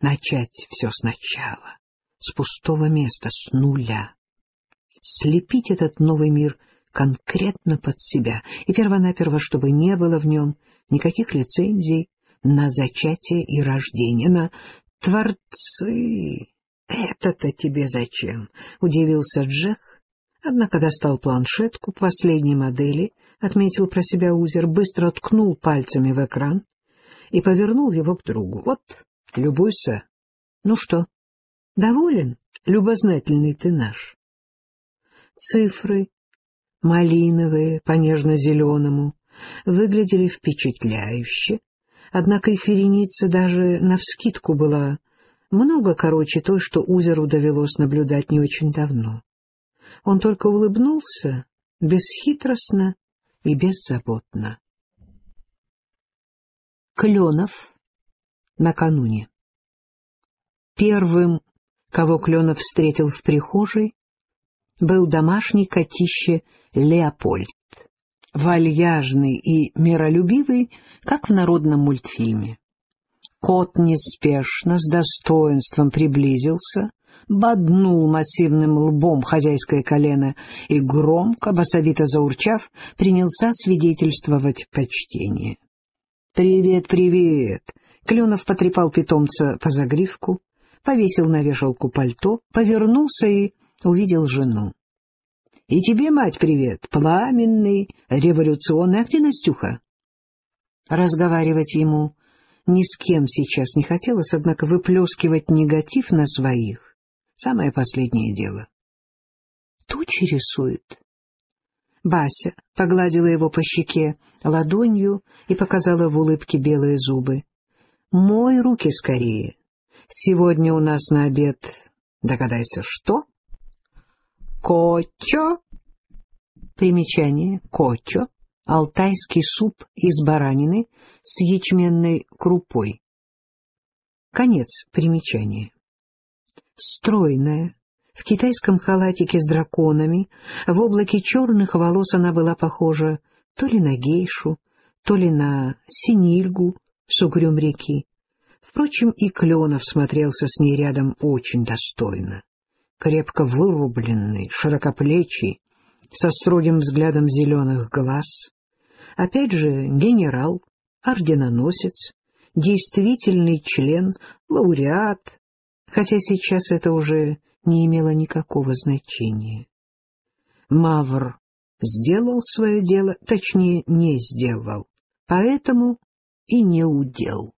начать все сначала, с пустого места, с нуля. Слепить этот новый мир конкретно под себя, и первонаперво, чтобы не было в нем никаких лицензий на зачатие и рождение, на творцы. «Это-то тебе зачем?» — удивился Джек, однако достал планшетку последней модели, отметил про себя Узер, быстро ткнул пальцами в экран и повернул его к другу. «Вот, любуйся. Ну что, доволен, любознательный ты наш?» Цифры, малиновые по нежно-зеленому, выглядели впечатляюще, однако их вереница даже навскидку была много короче той, что Узеру довелось наблюдать не очень давно. Он только улыбнулся бесхитростно и беззаботно. Кленов накануне. Первым, кого Кленов встретил в прихожей, был домашний котище Леопольд, вальяжный и миролюбивый, как в народном мультфильме. Кот неспешно, с достоинством приблизился, боднул массивным лбом хозяйское колено и громко, басовито заурчав, принялся свидетельствовать почтение. «Привет, привет!» Кленов потрепал питомца по загривку, повесил на вешалку пальто, повернулся и увидел жену. «И тебе, мать, привет, пламенный, революционный, а где Настюха?» Разговаривать ему ни с кем сейчас не хотелось, однако выплескивать негатив на своих — самое последнее дело. Тучи рисует. Бася погладила его по щеке ладонью и показала в улыбке белые зубы. «Мой руки скорее. Сегодня у нас на обед, догадайся, что?» «Кочо!» Примечание «кочо» алтайский суп из баранины с ячменной крупой. Конец примечания. Стройная, в китайском халатике с драконами, в облаке черных волос она была похожа то ли на гейшу, то ли на синильгу с угрюм реки. Впрочем, и Кленов смотрелся с ней рядом очень достойно. Крепко вырубленный, широкоплечий, со строгим взглядом зеленых глаз, Опять же, генерал, орденоносец, действительный член, лауреат, хотя сейчас это уже не имело никакого значения. Мавр сделал свое дело, точнее, не сделал, поэтому и не удел.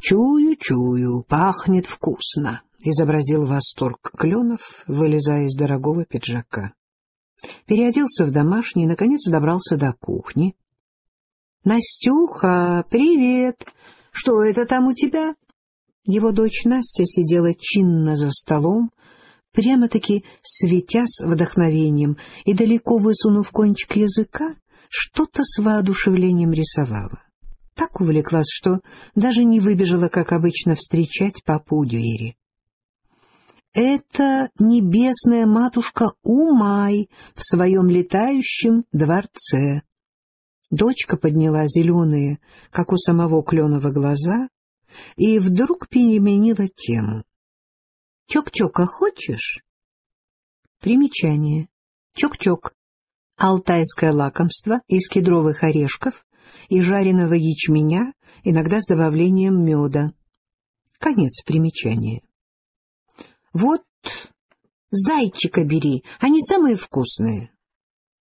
«Чую, чую, пахнет вкусно», — изобразил восторг Кленов, вылезая из дорогого пиджака переоделся в домашний и, наконец, добрался до кухни. — Настюха, привет! Что это там у тебя? Его дочь Настя сидела чинно за столом, прямо-таки светясь вдохновением и, далеко высунув кончик языка, что-то с воодушевлением рисовала. Так увлеклась, что даже не выбежала, как обычно, встречать папу у двери это небесная матушка Умай в своем летающем дворце. Дочка подняла зеленые, как у самого Кленова, глаза и вдруг переменила тему. «Чок-чока хочешь?» Примечание. Чок-чок. Алтайское лакомство из кедровых орешков и жареного ячменя, иногда с добавлением меда. Конец примечания. Вот зайчика бери, они самые вкусные.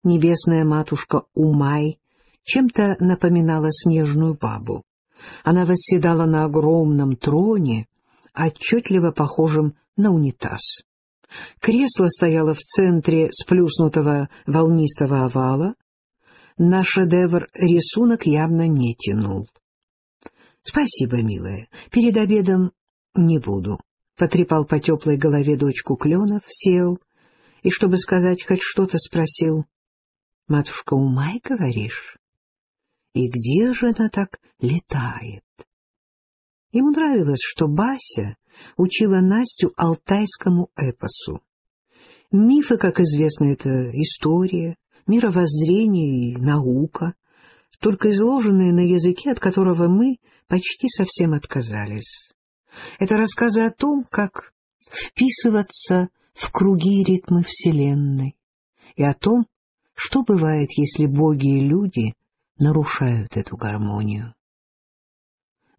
Небесная матушка Умай чем-то напоминала снежную бабу. Она восседала на огромном троне, отчетливо похожем на унитаз. Кресло стояло в центре сплюснутого волнистого овала. На шедевр рисунок явно не тянул. — Спасибо, милая, перед обедом не буду потрепал по теплой голове дочку Кленов, сел и, чтобы сказать хоть что-то, спросил. — Матушка, умай, говоришь? И где же она так летает? Ему нравилось, что Бася учила Настю алтайскому эпосу. Мифы, как известно, это история, мировоззрение и наука, только изложенные на языке, от которого мы почти совсем отказались. Это рассказы о том, как вписываться в круги и ритмы Вселенной, и о том, что бывает, если боги и люди нарушают эту гармонию.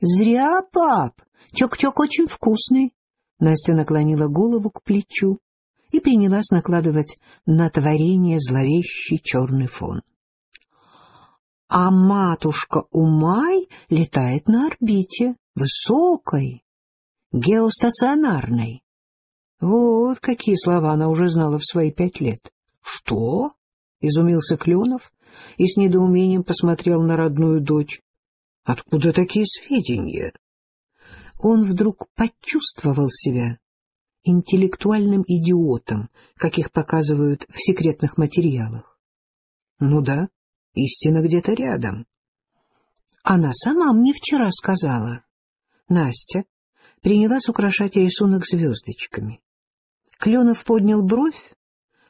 «Зря, пап! Чок-чок очень вкусный!» Настя наклонила голову к плечу и принялась накладывать на творение зловещий черный фон. А матушка Умай летает на орбите, высокой, геостационарной. Вот какие слова она уже знала в свои пять лет. — Что? — изумился Кленов и с недоумением посмотрел на родную дочь. — Откуда такие сведения? Он вдруг почувствовал себя интеллектуальным идиотом, каких показывают в секретных материалах. Ну да, истина где-то рядом. Она сама мне вчера сказала. Настя принялась украшать рисунок звездочками. Кленов поднял бровь,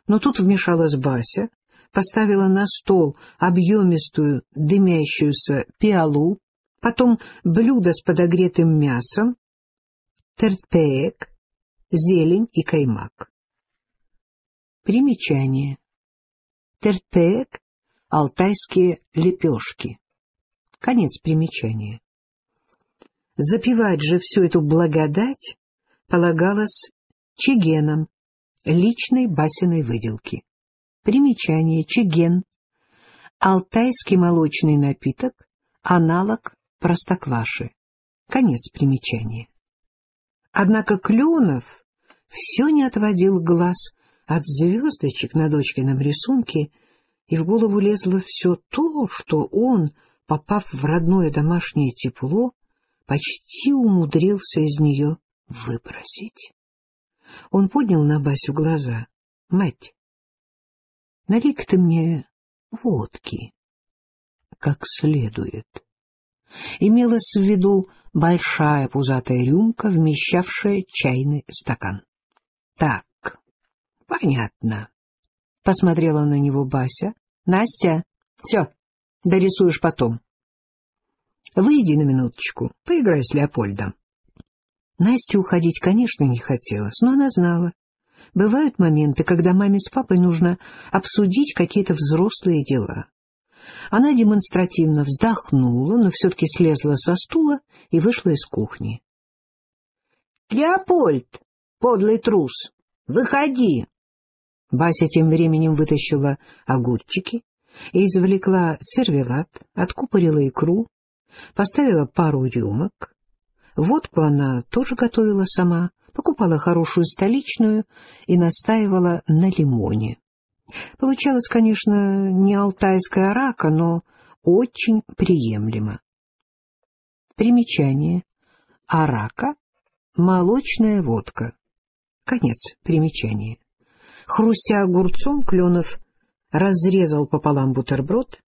но тут вмешалась Бася, поставила на стол объемистую дымящуюся пиалу, потом блюдо с подогретым мясом, тертпеек, зелень и каймак. Примечание. Тертпеек — алтайские лепешки. Конец примечания. Запивать же всю эту благодать полагалось чегеном, личной басиной выделки. Примечание. Чеген. Алтайский молочный напиток, аналог простокваши. Конец примечания. Однако Кленов все не отводил глаз от звездочек на дочкином рисунке, и в голову лезло все то, что он, попав в родное домашнее тепло, почти умудрился из нее выбросить. Он поднял на Басю глаза. — Мать, налей-ка ты мне водки как следует. Имелась в виду большая пузатая рюмка, вмещавшая чайный стакан. — Так, понятно. — посмотрела на него Бася. — Настя, все, дорисуешь потом. Выйди на минуточку, поиграй с Леопольдом. Настя уходить, конечно, не хотелось, но она знала. Бывают моменты, когда маме с папой нужно обсудить какие-то взрослые дела. Она демонстративно вздохнула, но все-таки слезла со стула и вышла из кухни. — Леопольд, подлый трус, выходи! Бася тем временем вытащила огурчики извлекла сервелат, откупорила икру, поставила пару рюмок. Водку она тоже готовила сама, покупала хорошую столичную и настаивала на лимоне. Получалось, конечно, не алтайская рака, но очень приемлемо. Примечание. Арака — молочная водка. Конец примечания. Хрустя огурцом, Кленов разрезал пополам бутерброд,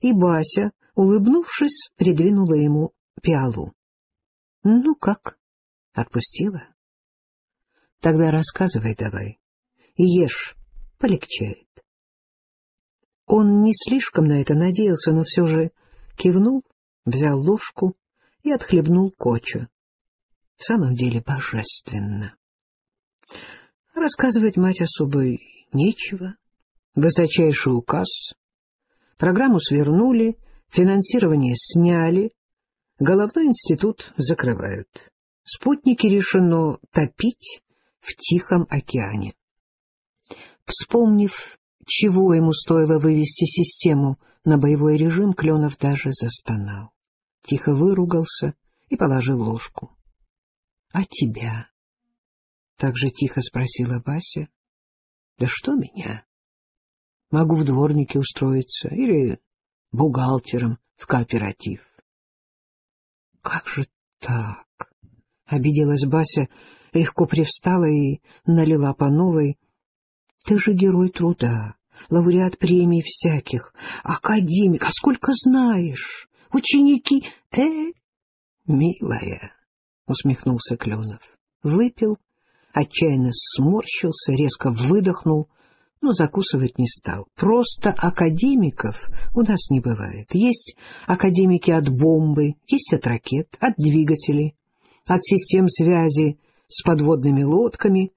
и Бася, улыбнувшись, придвинула ему пиалу. — Ну как? Отпустила? — Тогда рассказывай давай. Ешь полегчает. Он не слишком на это надеялся, но все же кивнул, взял ложку и отхлебнул кочу. В самом деле божественно. Рассказывать мать особо нечего. Высочайший указ. Программу свернули, финансирование сняли, головной институт закрывают. Спутники решено топить в Тихом океане. Вспомнив, чего ему стоило вывести систему на боевой режим, Кленов даже застонал. Тихо выругался и положил ложку. — А тебя? — так же тихо спросила Бася. — Да что меня? Могу в дворнике устроиться или бухгалтером в кооператив. — Как же так? — обиделась Бася, легко привстала и налила по новой, ты же герой труда, лауреат премий всяких, академик, а сколько знаешь, ученики... Э, милая, — усмехнулся Кленов, выпил, отчаянно сморщился, резко выдохнул, но закусывать не стал. Просто академиков у нас не бывает. Есть академики от бомбы, есть от ракет, от двигателей. от систем связи с подводными лодками.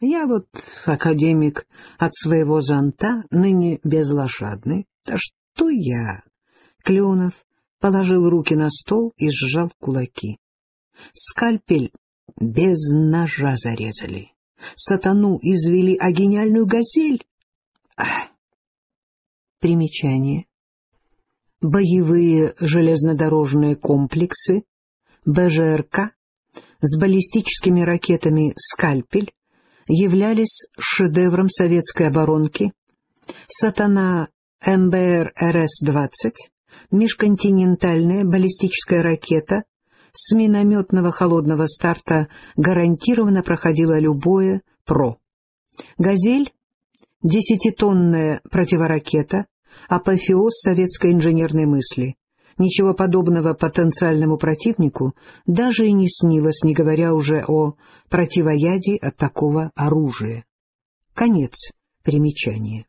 Я вот, академик, от своего зонта, ныне безлошадный. Да что я? Кленов положил руки на стол и сжал кулаки. Скальпель без ножа зарезали. Сатану извели, а гениальную газель... Ах! Примечание. Боевые железнодорожные комплексы БЖРК с баллистическими ракетами «Скальпель» являлись шедевром советской оборонки. «Сатана» МБР РС-20, межконтинентальная баллистическая ракета с минометного холодного старта гарантированно проходила любое ПРО. «Газель» — десятитонная противоракета, апофеоз советской инженерной мысли. Ничего подобного потенциальному противнику даже и не снилось, не говоря уже о противоядии от такого оружия. Конец примечания.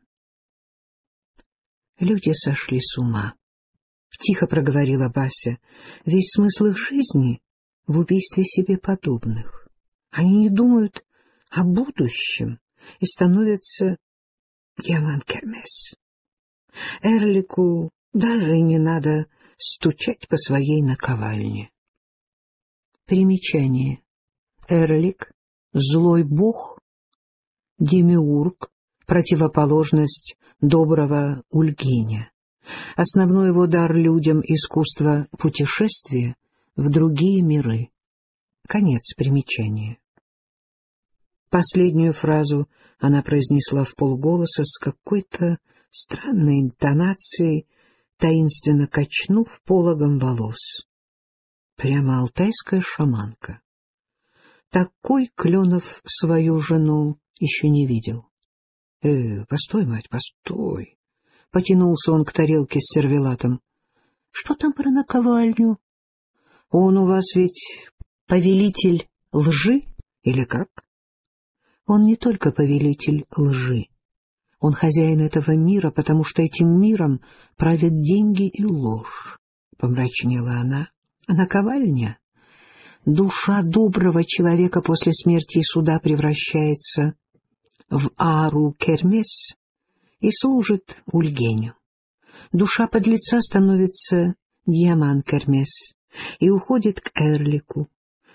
Люди сошли с ума. Тихо проговорила Бася. Весь смысл их жизни в убийстве себе подобных. Они не думают о будущем и становятся Яман Кермес. Эрлику даже не надо стучать по своей наковальне. Примечание. Эрлик — злой бог, демиург, противоположность доброго Ульгиня. Основной его дар людям — искусство путешествия в другие миры. Конец примечания. Последнюю фразу она произнесла в полголоса с какой-то странной интонацией, таинственно качнув пологом волос. Прямо алтайская шаманка. Такой Кленов свою жену еще не видел. — Э, постой, мать, постой! — потянулся он к тарелке с сервелатом. — Что там про наковальню? Он у вас ведь повелитель лжи или как? Он не только повелитель лжи. Он хозяин этого мира, потому что этим миром правят деньги и ложь, — помрачнела она. А наковальня? Душа доброго человека после смерти и суда превращается в Ару Кермес и служит Ульгеню. Душа подлеца становится Диаман Кермес и уходит к Эрлику.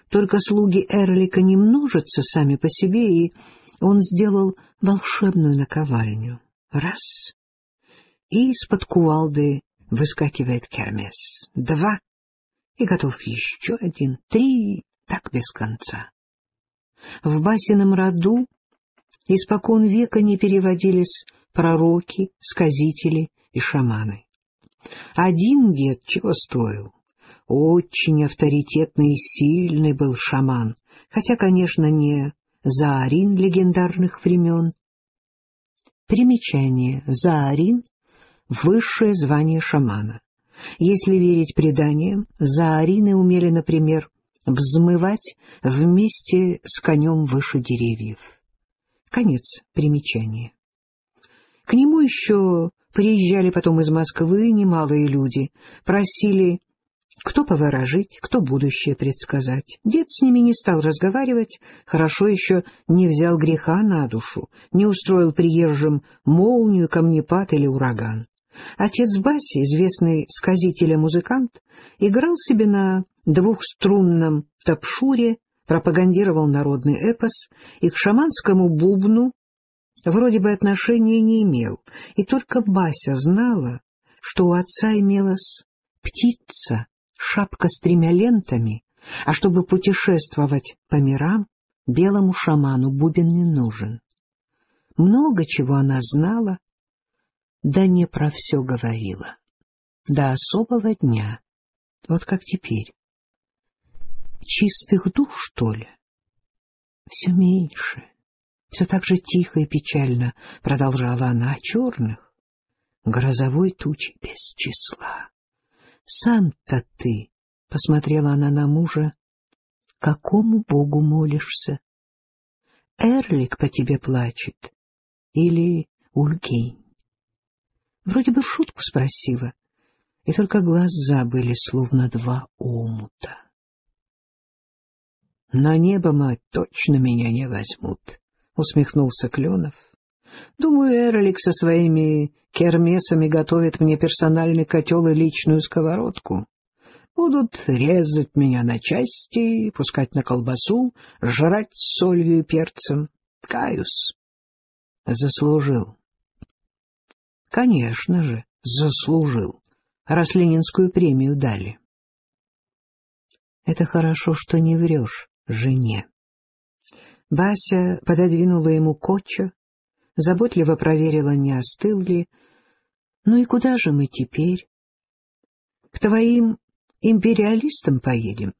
Только слуги Эрлика не множатся сами по себе, и он сделал волшебную наковальню. Раз — и из-под кувалды выскакивает Кермес. Два — и готов еще один. Три — так без конца. В Басином роду испокон века не переводились пророки, сказители и шаманы. Один дед чего стоил? Очень авторитетный и сильный был шаман, хотя, конечно, не Заарин легендарных времен. Примечание. Заарин — высшее звание шамана. Если верить преданиям, заарины умели, например, взмывать вместе с конем выше деревьев. Конец примечания. К нему еще приезжали потом из Москвы немалые люди, просили кто поворожить, кто будущее предсказать. Дед с ними не стал разговаривать, хорошо еще не взял греха на душу, не устроил приезжим молнию, камнепад или ураган. Отец Баси, известный сказитель и музыкант, играл себе на двухструнном тапшуре, пропагандировал народный эпос и к шаманскому бубну вроде бы отношения не имел, и только Бася знала, что у отца имелась птица, шапка с тремя лентами, а чтобы путешествовать по мирам, белому шаману бубен не нужен. Много чего она знала, да не про все говорила. До особого дня, вот как теперь. Чистых душ, что ли? Все меньше, все так же тихо и печально продолжала она, а черных — грозовой тучи без числа. Сам-то ты, — посмотрела она на мужа, — какому богу молишься? Эрлик по тебе плачет или Ульгень? Вроде бы в шутку спросила, и только глаза были словно два омута. — На небо, мать, точно меня не возьмут, — усмехнулся Кленов. — Думаю, Эрлик со своими кермесами готовит мне персональный котел и личную сковородку. Будут резать меня на части, пускать на колбасу, жрать с солью и перцем. Каюсь. Заслужил. Конечно же, заслужил, раз Ленинскую премию дали. Это хорошо, что не врешь жене. Бася пододвинула ему коча, заботливо проверила, не остыл ли. Ну и куда же мы теперь? К твоим империалистам поедем.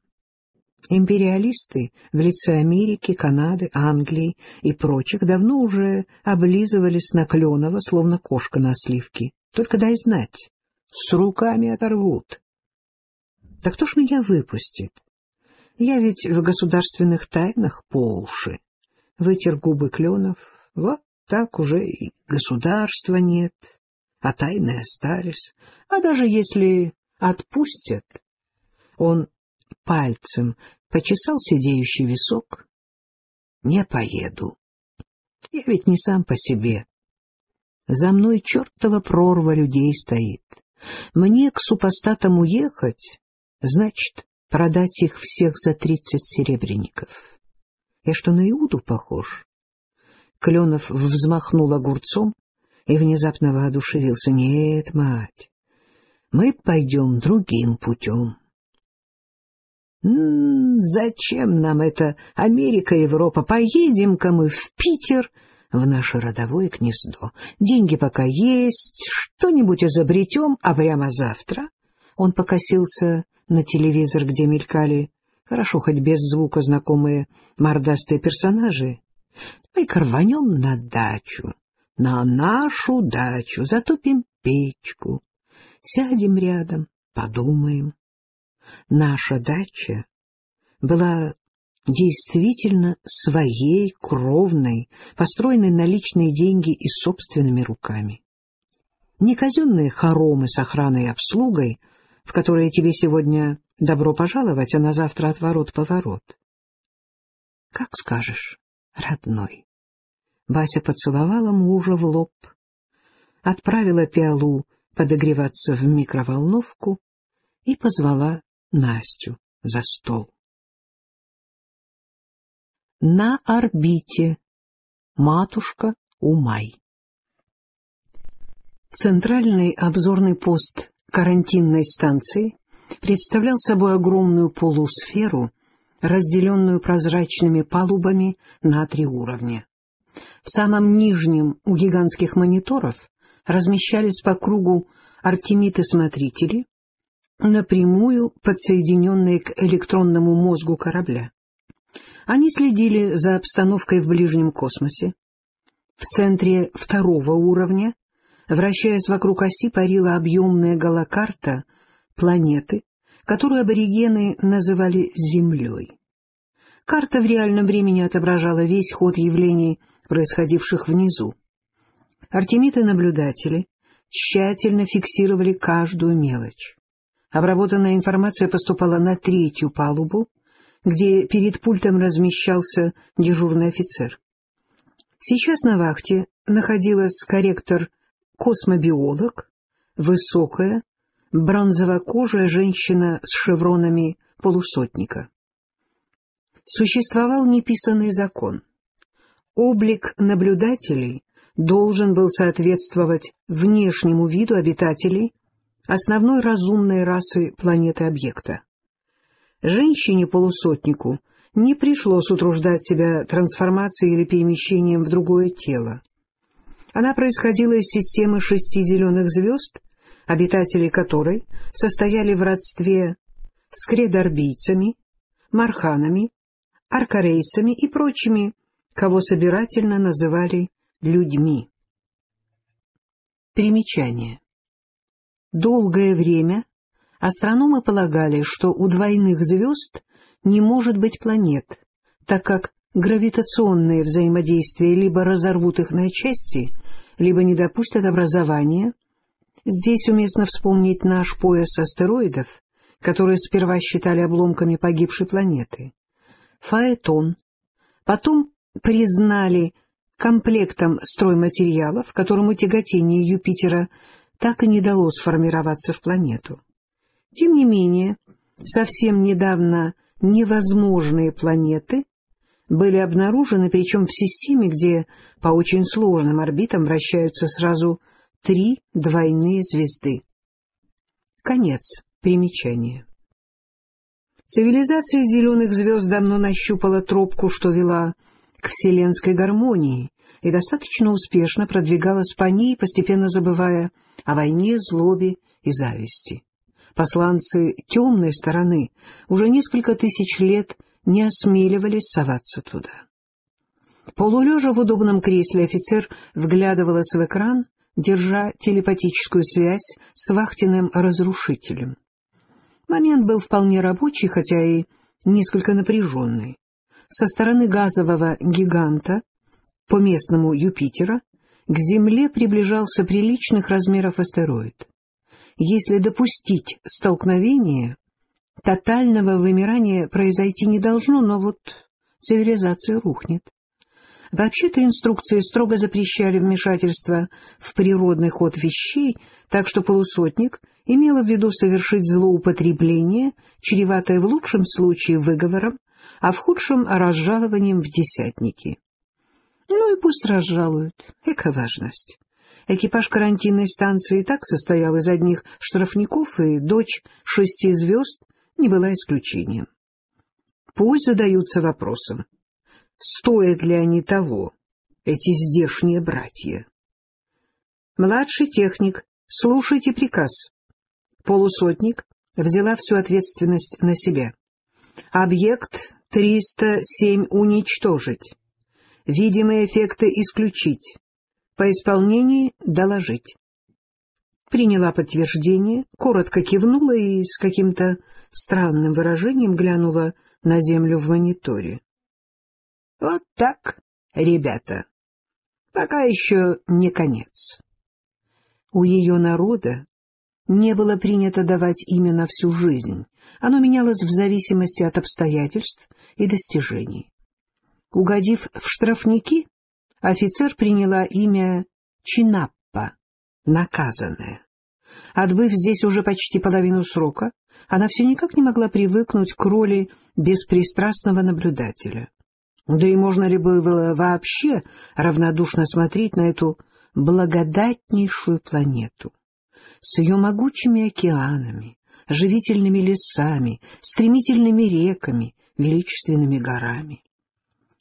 Империалисты в лице Америки, Канады, Англии и прочих давно уже облизывались на Кленова, словно кошка на сливке. Только дай знать, с руками оторвут. Так кто ж меня выпустит? Я ведь в государственных тайнах по уши. Вытер губы Кленов. Вот так уже и государства нет, а тайны остались. А даже если отпустят, он пальцем почесал сидеющий висок. Не поеду. Я ведь не сам по себе. За мной чертова прорва людей стоит. Мне к супостатам уехать, значит, продать их всех за тридцать серебряников. Я что, на Иуду похож? Кленов взмахнул огурцом и внезапно воодушевился. Нет, мать, мы пойдем другим путем. «Зачем нам это Америка, Европа? Поедем-ка мы в Питер, в наше родовое гнездо. Деньги пока есть, что-нибудь изобретем, а прямо завтра...» Он покосился на телевизор, где мелькали, хорошо хоть без звука знакомые мордастые персонажи. Мы-ка рванем на дачу, на нашу дачу, затопим печку, сядем рядом, подумаем наша дача была действительно своей, кровной, построенной на личные деньги и собственными руками. Не казенные хоромы с охраной и обслугой, в которые тебе сегодня добро пожаловать, а на завтра отворот-поворот. — Как скажешь, родной. Вася поцеловала мужа в лоб, отправила пиалу подогреваться в микроволновку и позвала Настю за стол. На орбите. Матушка Умай. Центральный обзорный пост карантинной станции представлял собой огромную полусферу, разделенную прозрачными палубами на три уровня. В самом нижнем у гигантских мониторов размещались по кругу артемиты-смотрители, напрямую подсоединенные к электронному мозгу корабля. Они следили за обстановкой в ближнем космосе. В центре второго уровня, вращаясь вокруг оси, парила объемная галокарта планеты, которую аборигены называли Землей. Карта в реальном времени отображала весь ход явлений, происходивших внизу. Артемиты-наблюдатели тщательно фиксировали каждую мелочь. Обработанная информация поступала на третью палубу, где перед пультом размещался дежурный офицер. Сейчас на вахте находилась корректор-космобиолог, высокая, бронзово-кожая женщина с шевронами полусотника. Существовал неписанный закон. Облик наблюдателей должен был соответствовать внешнему виду обитателей основной разумной расы планеты-объекта. Женщине-полусотнику не пришлось утруждать себя трансформацией или перемещением в другое тело. Она происходила из системы шести зеленых звезд, обитатели которой состояли в родстве с кредорбийцами, марханами, аркарейцами и прочими, кого собирательно называли людьми. Примечание. Долгое время астрономы полагали, что у двойных звезд не может быть планет, так как гравитационные взаимодействия либо разорвут их на части, либо не допустят образования. Здесь уместно вспомнить наш пояс астероидов, которые сперва считали обломками погибшей планеты. Фаэтон, потом признали комплектом стройматериалов, которому тяготение Юпитера так и не дало сформироваться в планету. Тем не менее, совсем недавно невозможные планеты были обнаружены, причем в системе, где по очень сложным орбитам вращаются сразу три двойные звезды. Конец примечания. Цивилизация зеленых звезд давно нащупала тропку, что вела к вселенской гармонии, и достаточно успешно продвигалась по ней, постепенно забывая о войне, злобе и зависти. Посланцы темной стороны уже несколько тысяч лет не осмеливались соваться туда. Полулежа в удобном кресле офицер вглядывалась в экран, держа телепатическую связь с вахтенным разрушителем. Момент был вполне рабочий, хотя и несколько напряженный. Со стороны газового гиганта, по местному Юпитера, к Земле приближался приличных размеров астероид. Если допустить столкновение, тотального вымирания произойти не должно, но вот цивилизация рухнет. Вообще-то инструкции строго запрещали вмешательство в природный ход вещей, так что полусотник имела в виду совершить злоупотребление, чреватое в лучшем случае выговором, а в худшем — разжалованием в десятники. Ну и пусть разжалуют, эко важность. Экипаж карантинной станции и так состоял из одних штрафников, и дочь шести звезд не была исключением. Пусть задаются вопросом, стоят ли они того, эти здешние братья. Младший техник, слушайте приказ. Полусотник взяла всю ответственность на себя. Объект 307 уничтожить. Видимые эффекты исключить. По исполнении доложить. Приняла подтверждение, коротко кивнула и с каким-то странным выражением глянула на землю в мониторе. Вот так, ребята. Пока еще не конец. У ее народа не было принято давать имя на всю жизнь. Оно менялось в зависимости от обстоятельств и достижений. Угодив в штрафники, офицер приняла имя Чинаппа, наказанная. Отбыв здесь уже почти половину срока, она все никак не могла привыкнуть к роли беспристрастного наблюдателя. Да и можно ли было вообще равнодушно смотреть на эту благодатнейшую планету с ее могучими океанами, живительными лесами, стремительными реками, величественными горами?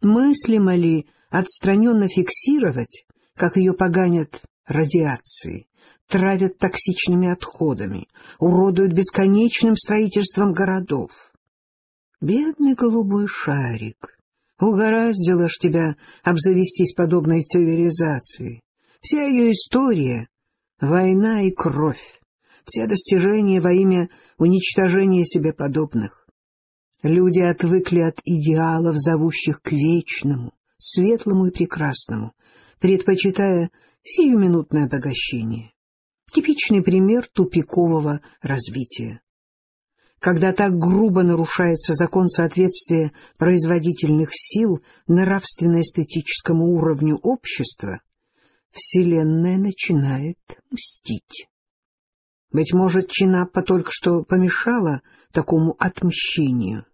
Мыслимо ли отстраненно фиксировать, как ее поганят радиацией, травят токсичными отходами, уродуют бесконечным строительством городов? Бедный голубой шарик! Угораздило ж тебя обзавестись подобной цивилизацией. Вся ее история — война и кровь, все достижения во имя уничтожения себе подобных. Люди отвыкли от идеалов, зовущих к вечному, светлому и прекрасному, предпочитая сиюминутное обогащение. Типичный пример тупикового развития когда так грубо нарушается закон соответствия производительных сил нравственно-эстетическому уровню общества, Вселенная начинает мстить. Быть может, Чинаппа только что помешала такому отмщению,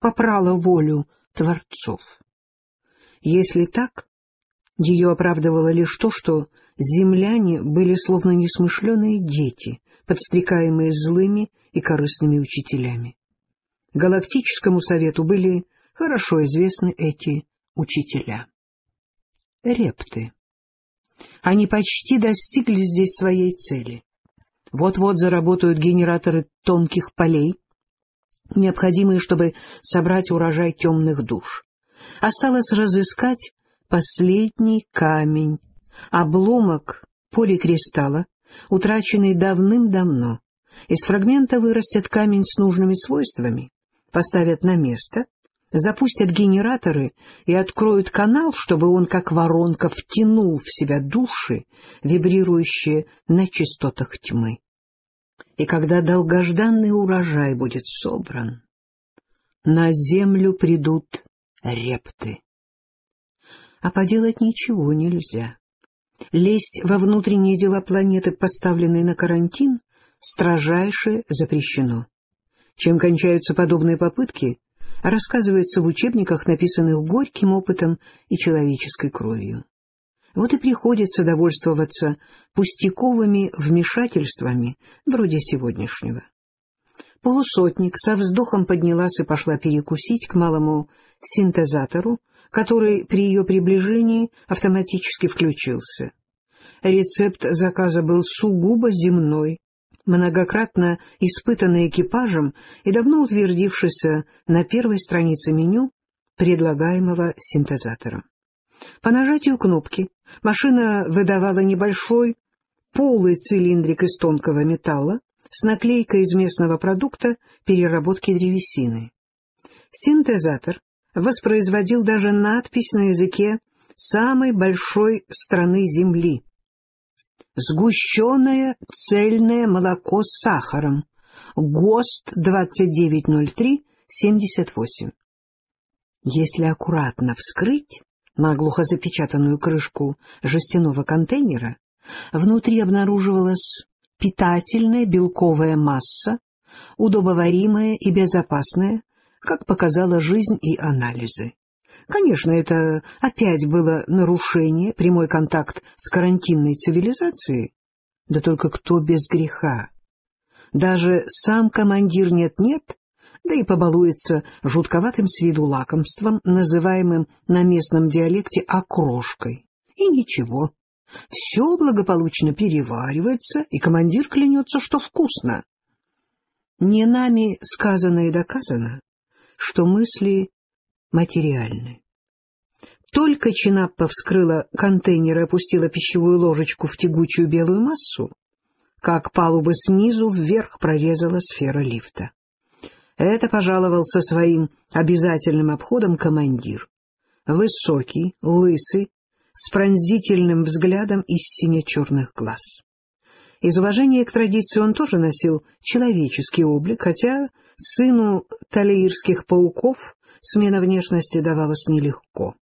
попрала волю творцов. Если так, ее оправдывало лишь то, что земляне были словно несмышленые дети, подстрекаемые злыми и корыстными учителями. Галактическому совету были хорошо известны эти учителя. Репты. Они почти достигли здесь своей цели. Вот-вот заработают генераторы тонких полей, необходимые, чтобы собрать урожай темных душ. Осталось разыскать последний камень, обломок поликристалла, утраченный давным-давно. Из фрагмента вырастет камень с нужными свойствами, поставят на место, запустят генераторы и откроют канал, чтобы он, как воронка, втянул в себя души, вибрирующие на частотах тьмы. И когда долгожданный урожай будет собран, на землю придут репты. А поделать ничего нельзя. Лезть во внутренние дела планеты, поставленной на карантин, строжайше запрещено. Чем кончаются подобные попытки, рассказывается в учебниках, написанных горьким опытом и человеческой кровью. Вот и приходится довольствоваться пустяковыми вмешательствами, вроде сегодняшнего. Полусотник со вздохом поднялась и пошла перекусить к малому синтезатору, который при ее приближении автоматически включился. Рецепт заказа был сугубо земной, многократно испытанный экипажем и давно утвердившийся на первой странице меню предлагаемого синтезатора. По нажатию кнопки машина выдавала небольшой полый цилиндрик из тонкого металла, с наклейкой из местного продукта переработки древесины. Синтезатор воспроизводил даже надпись на языке самой большой страны Земли. Сгущенное цельное молоко с сахаром. ГОСТ 2903-78. Если аккуратно вскрыть наглухо запечатанную крышку жестяного контейнера, внутри обнаруживалась питательная белковая масса, удобоваримая и безопасная, как показала жизнь и анализы. Конечно, это опять было нарушение, прямой контакт с карантинной цивилизацией. Да только кто без греха? Даже сам командир нет-нет, да и побалуется жутковатым с виду лакомством, называемым на местном диалекте окрошкой. И ничего. Все благополучно переваривается, и командир клянется, что вкусно. Не нами сказано и доказано, что мысли материальны. Только Чинаппа вскрыла контейнер и опустила пищевую ложечку в тягучую белую массу, как палуба снизу вверх прорезала сфера лифта. Это пожаловал со своим обязательным обходом командир. Высокий, лысый, с пронзительным взглядом из сине-черных глаз. Из уважения к традиции он тоже носил человеческий облик, хотя сыну талеирских пауков смена внешности давалась нелегко.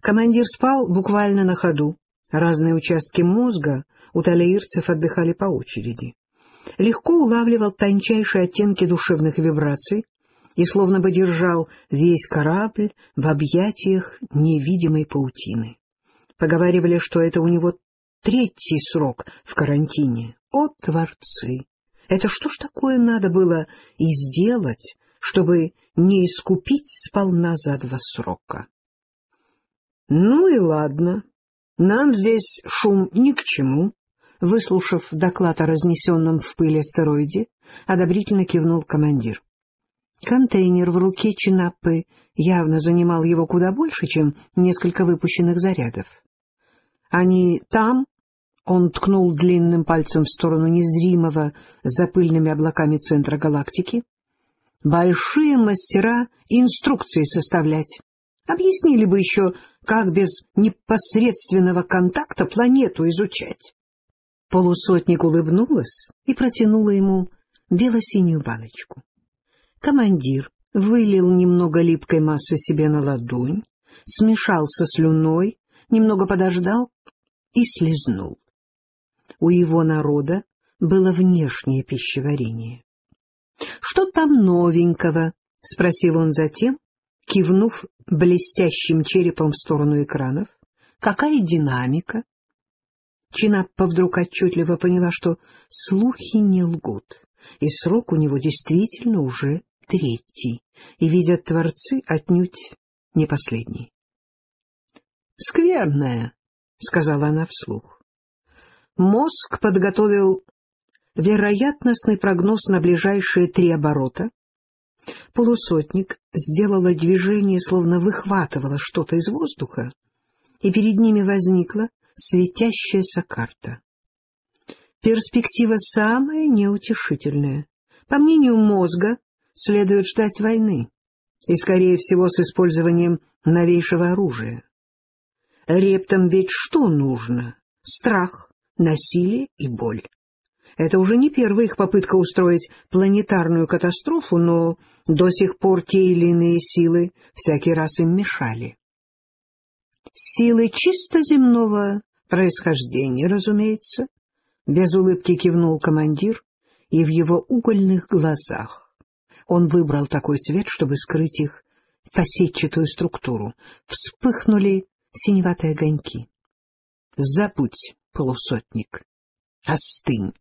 Командир спал буквально на ходу. Разные участки мозга у талеирцев отдыхали по очереди. Легко улавливал тончайшие оттенки душевных вибраций и словно бы держал весь корабль в объятиях невидимой паутины. Поговаривали, что это у него третий срок в карантине. О, творцы! Это что ж такое надо было и сделать, чтобы не искупить сполна за два срока? Ну и ладно, нам здесь шум ни к чему. Выслушав доклад о разнесенном в пыль астероиде, одобрительно кивнул командир. Контейнер в руке Чинаппы явно занимал его куда больше, чем несколько выпущенных зарядов. Они там, он ткнул длинным пальцем в сторону незримого за пыльными облаками центра галактики, большие мастера инструкции составлять. Объяснили бы еще, как без непосредственного контакта планету изучать. Полусотник улыбнулась и протянула ему бело-синюю баночку. Командир вылил немного липкой массы себе на ладонь, смешал со слюной, немного подождал и слезнул. У его народа было внешнее пищеварение. — Что там новенького? — спросил он затем, кивнув блестящим черепом в сторону экранов. — Какая динамика? Чинаппа вдруг отчетливо поняла, что слухи не лгут, и срок у него действительно уже третий, и, видят творцы, отнюдь не последний. — Скверная, — сказала она вслух. Мозг подготовил вероятностный прогноз на ближайшие три оборота. Полусотник сделала движение, словно выхватывала что-то из воздуха, и перед ними возникла светящаяся карта. Перспектива самая неутешительная. По мнению мозга, следует ждать войны, и, скорее всего, с использованием новейшего оружия. Рептам ведь что нужно? Страх, насилие и боль. Это уже не первая их попытка устроить планетарную катастрофу, но до сих пор те или иные силы всякий раз им мешали. Силы чисто земного происхождения, разумеется, без улыбки кивнул командир, и в его угольных глазах он выбрал такой цвет, чтобы скрыть их фасетчатую структуру. Вспыхнули синеватые огоньки. Забудь, полусотник, остынь.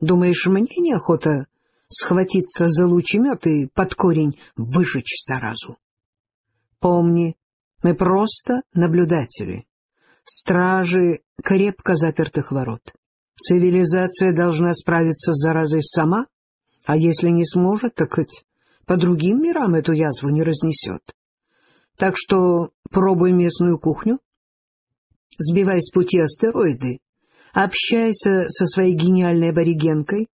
Думаешь, мне неохота схватиться за лучемет и под корень выжечь заразу? Помни, мы просто наблюдатели, стражи крепко запертых ворот. Цивилизация должна справиться с заразой сама, а если не сможет, так хоть по другим мирам эту язву не разнесет. Так что пробуй местную кухню, сбивай с пути астероиды, общайся со своей гениальной аборигенкой.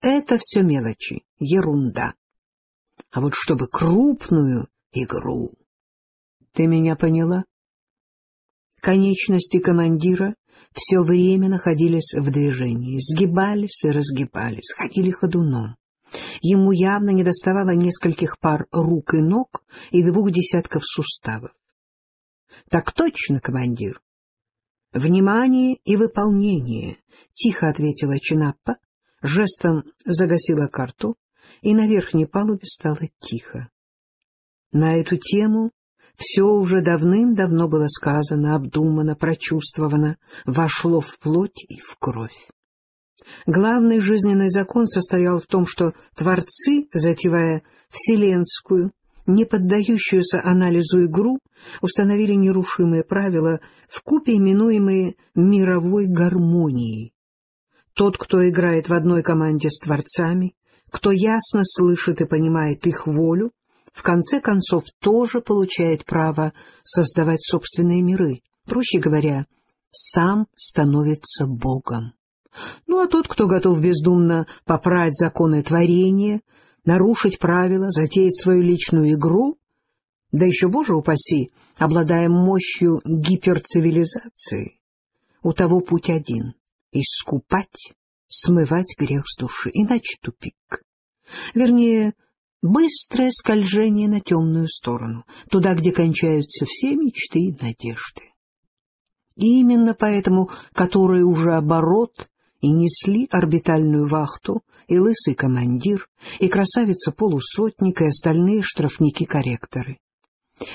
Это все мелочи, ерунда. А вот чтобы крупную игру... Ты меня поняла? Конечности командира все время находились в движении, сгибались и разгибались, ходили ходуном. Ему явно недоставало нескольких пар рук и ног и двух десятков суставов. — Так точно, командир. — Внимание и выполнение, — тихо ответила Чинаппа, жестом загасила карту, и на верхней палубе стало тихо. На эту тему все уже давным-давно было сказано, обдумано, прочувствовано, вошло в плоть и в кровь. Главный жизненный закон состоял в том, что творцы, затевая вселенскую, не поддающуюся анализу игру, установили нерушимые правила, в купе именуемые мировой гармонией. Тот, кто играет в одной команде с творцами, кто ясно слышит и понимает их волю, в конце концов тоже получает право создавать собственные миры. Проще говоря, сам становится Богом. Ну а тот, кто готов бездумно попрать законы творения, нарушить правила, затеять свою личную игру, да еще, боже упаси, обладая мощью гиперцивилизации, у того путь один — искупать, смывать грех с души, иначе тупик. Вернее, быстрое скольжение на темную сторону, туда, где кончаются все мечты и надежды. И именно поэтому, который уже оборот, и несли орбитальную вахту, и лысый командир, и красавица-полусотник, и остальные штрафники-корректоры.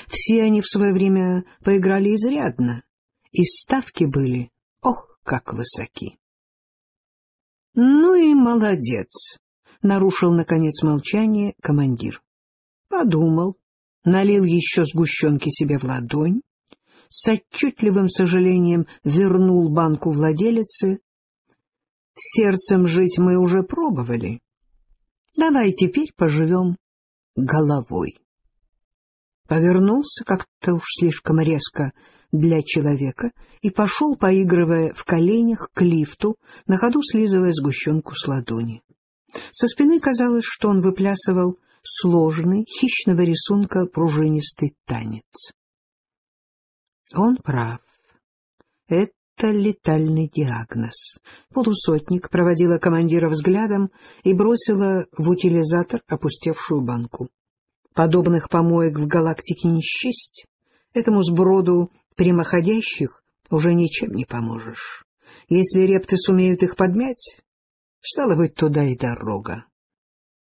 Все они в свое время поиграли изрядно, и ставки были, ох, как высоки. — Ну и молодец, — нарушил, наконец, молчание командир. Подумал, налил еще сгущенки себе в ладонь, с отчетливым сожалением вернул банку владелице. Сердцем жить мы уже пробовали. Давай теперь поживем головой. Повернулся как-то уж слишком резко для человека и пошел, поигрывая в коленях, к лифту, на ходу слизывая сгущенку с ладони. Со спины казалось, что он выплясывал сложный, хищного рисунка пружинистый танец. Он прав. Это летальный диагноз. Полусотник проводила командира взглядом и бросила в утилизатор опустевшую банку. Подобных помоек в галактике не счесть. Этому сброду прямоходящих уже ничем не поможешь. Если репты сумеют их подмять, Стало быть, туда и дорога.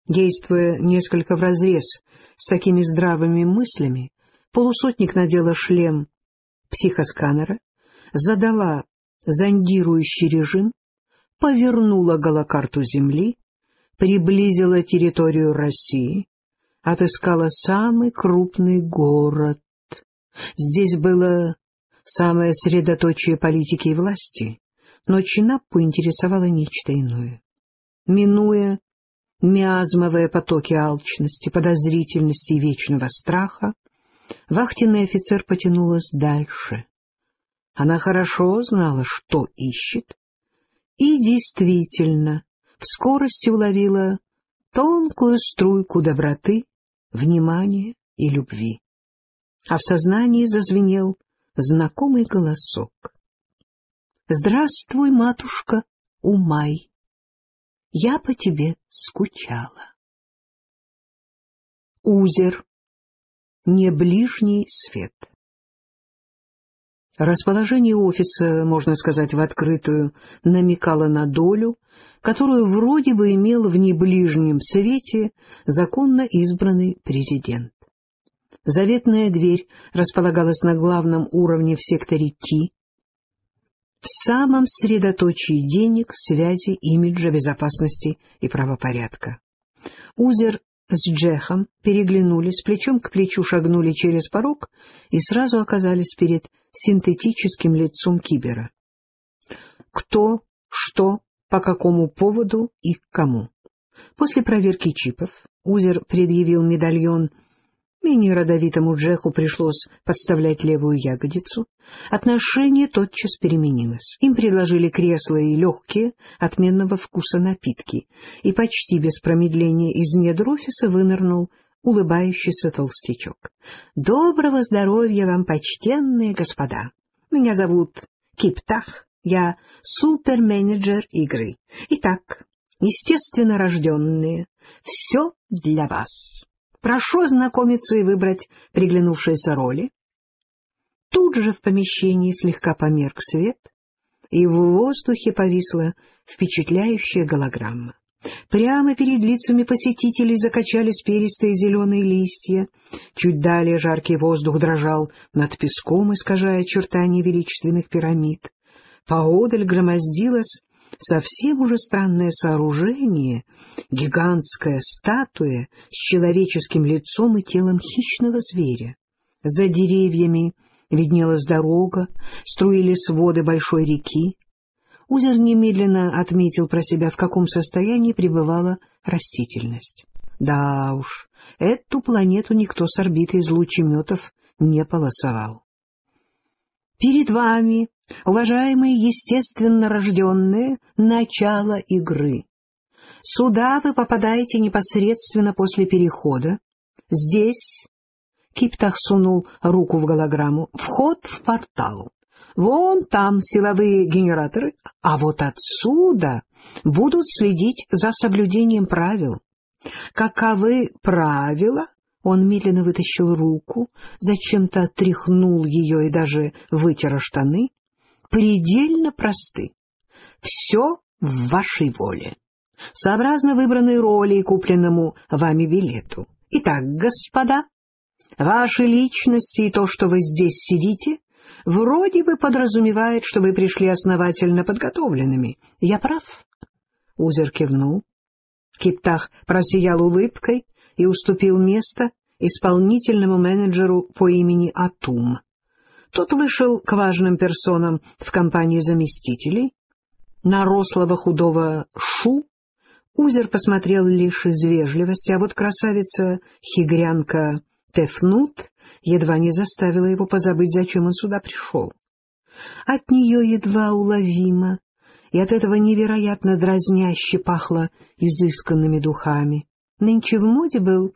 Действуя несколько вразрез с такими здравыми мыслями, полусотник надела шлем психосканера, задала зондирующий режим, повернула голокарту Земли, приблизила территорию России, отыскала самый крупный город. Здесь было самое средоточие политики и власти, но Чинаппу интересовало нечто иное минуя миазмовые потоки алчности, подозрительности и вечного страха, вахтенный офицер потянулась дальше. Она хорошо знала, что ищет, и действительно в скорости уловила тонкую струйку доброты, внимания и любви. А в сознании зазвенел знакомый голосок. «Здравствуй, матушка Умай!» Я по тебе скучала. Узер. Не ближний свет. Расположение офиса, можно сказать, в открытую, намекало на долю, которую вроде бы имел в неближнем свете законно избранный президент. Заветная дверь располагалась на главном уровне в секторе Т, в самом средоточии денег, связи, имиджа, безопасности и правопорядка. Узер с Джехом переглянулись, плечом к плечу шагнули через порог и сразу оказались перед синтетическим лицом кибера. Кто, что, по какому поводу и к кому. После проверки чипов Узер предъявил медальон Менее родовитому Джеху пришлось подставлять левую ягодицу. Отношение тотчас переменилось. Им предложили кресла и легкие, отменного вкуса напитки, и почти без промедления из недр офиса вынырнул улыбающийся толстячок. — Доброго здоровья вам, почтенные господа! Меня зовут Киптах, я суперменеджер игры. Итак, естественно рожденные, все для вас. Прошу ознакомиться и выбрать приглянувшиеся роли. Тут же в помещении слегка померк свет, и в воздухе повисла впечатляющая голограмма. Прямо перед лицами посетителей закачались перистые зеленые листья. Чуть далее жаркий воздух дрожал над песком, искажая очертания величественных пирамид. Поодаль громоздилась совсем уже странное сооружение, гигантская статуя с человеческим лицом и телом хищного зверя. За деревьями виднелась дорога, струились воды большой реки. Узер немедленно отметил про себя, в каком состоянии пребывала растительность. Да уж, эту планету никто с орбиты из лучеметов не полосовал. Перед вами уважаемые естественно рожденные, начало игры. Сюда вы попадаете непосредственно после перехода. Здесь Киптах сунул руку в голограмму. Вход в портал. Вон там силовые генераторы, а вот отсюда будут следить за соблюдением правил. Каковы правила? Он медленно вытащил руку, зачем-то тряхнул ее и даже вытер штаны предельно просты. Все в вашей воле, сообразно выбранной роли и купленному вами билету. Итак, господа, ваши личности и то, что вы здесь сидите, вроде бы подразумевает, что вы пришли основательно подготовленными. Я прав? Узер кивнул. Киптах просиял улыбкой и уступил место исполнительному менеджеру по имени Атум. Тот вышел к важным персонам в компании заместителей. На рослого худого Шу Узер посмотрел лишь из вежливости, а вот красавица-хигрянка Тефнут едва не заставила его позабыть, зачем он сюда пришел. От нее едва уловимо, и от этого невероятно дразняще пахло изысканными духами. Нынче в моде был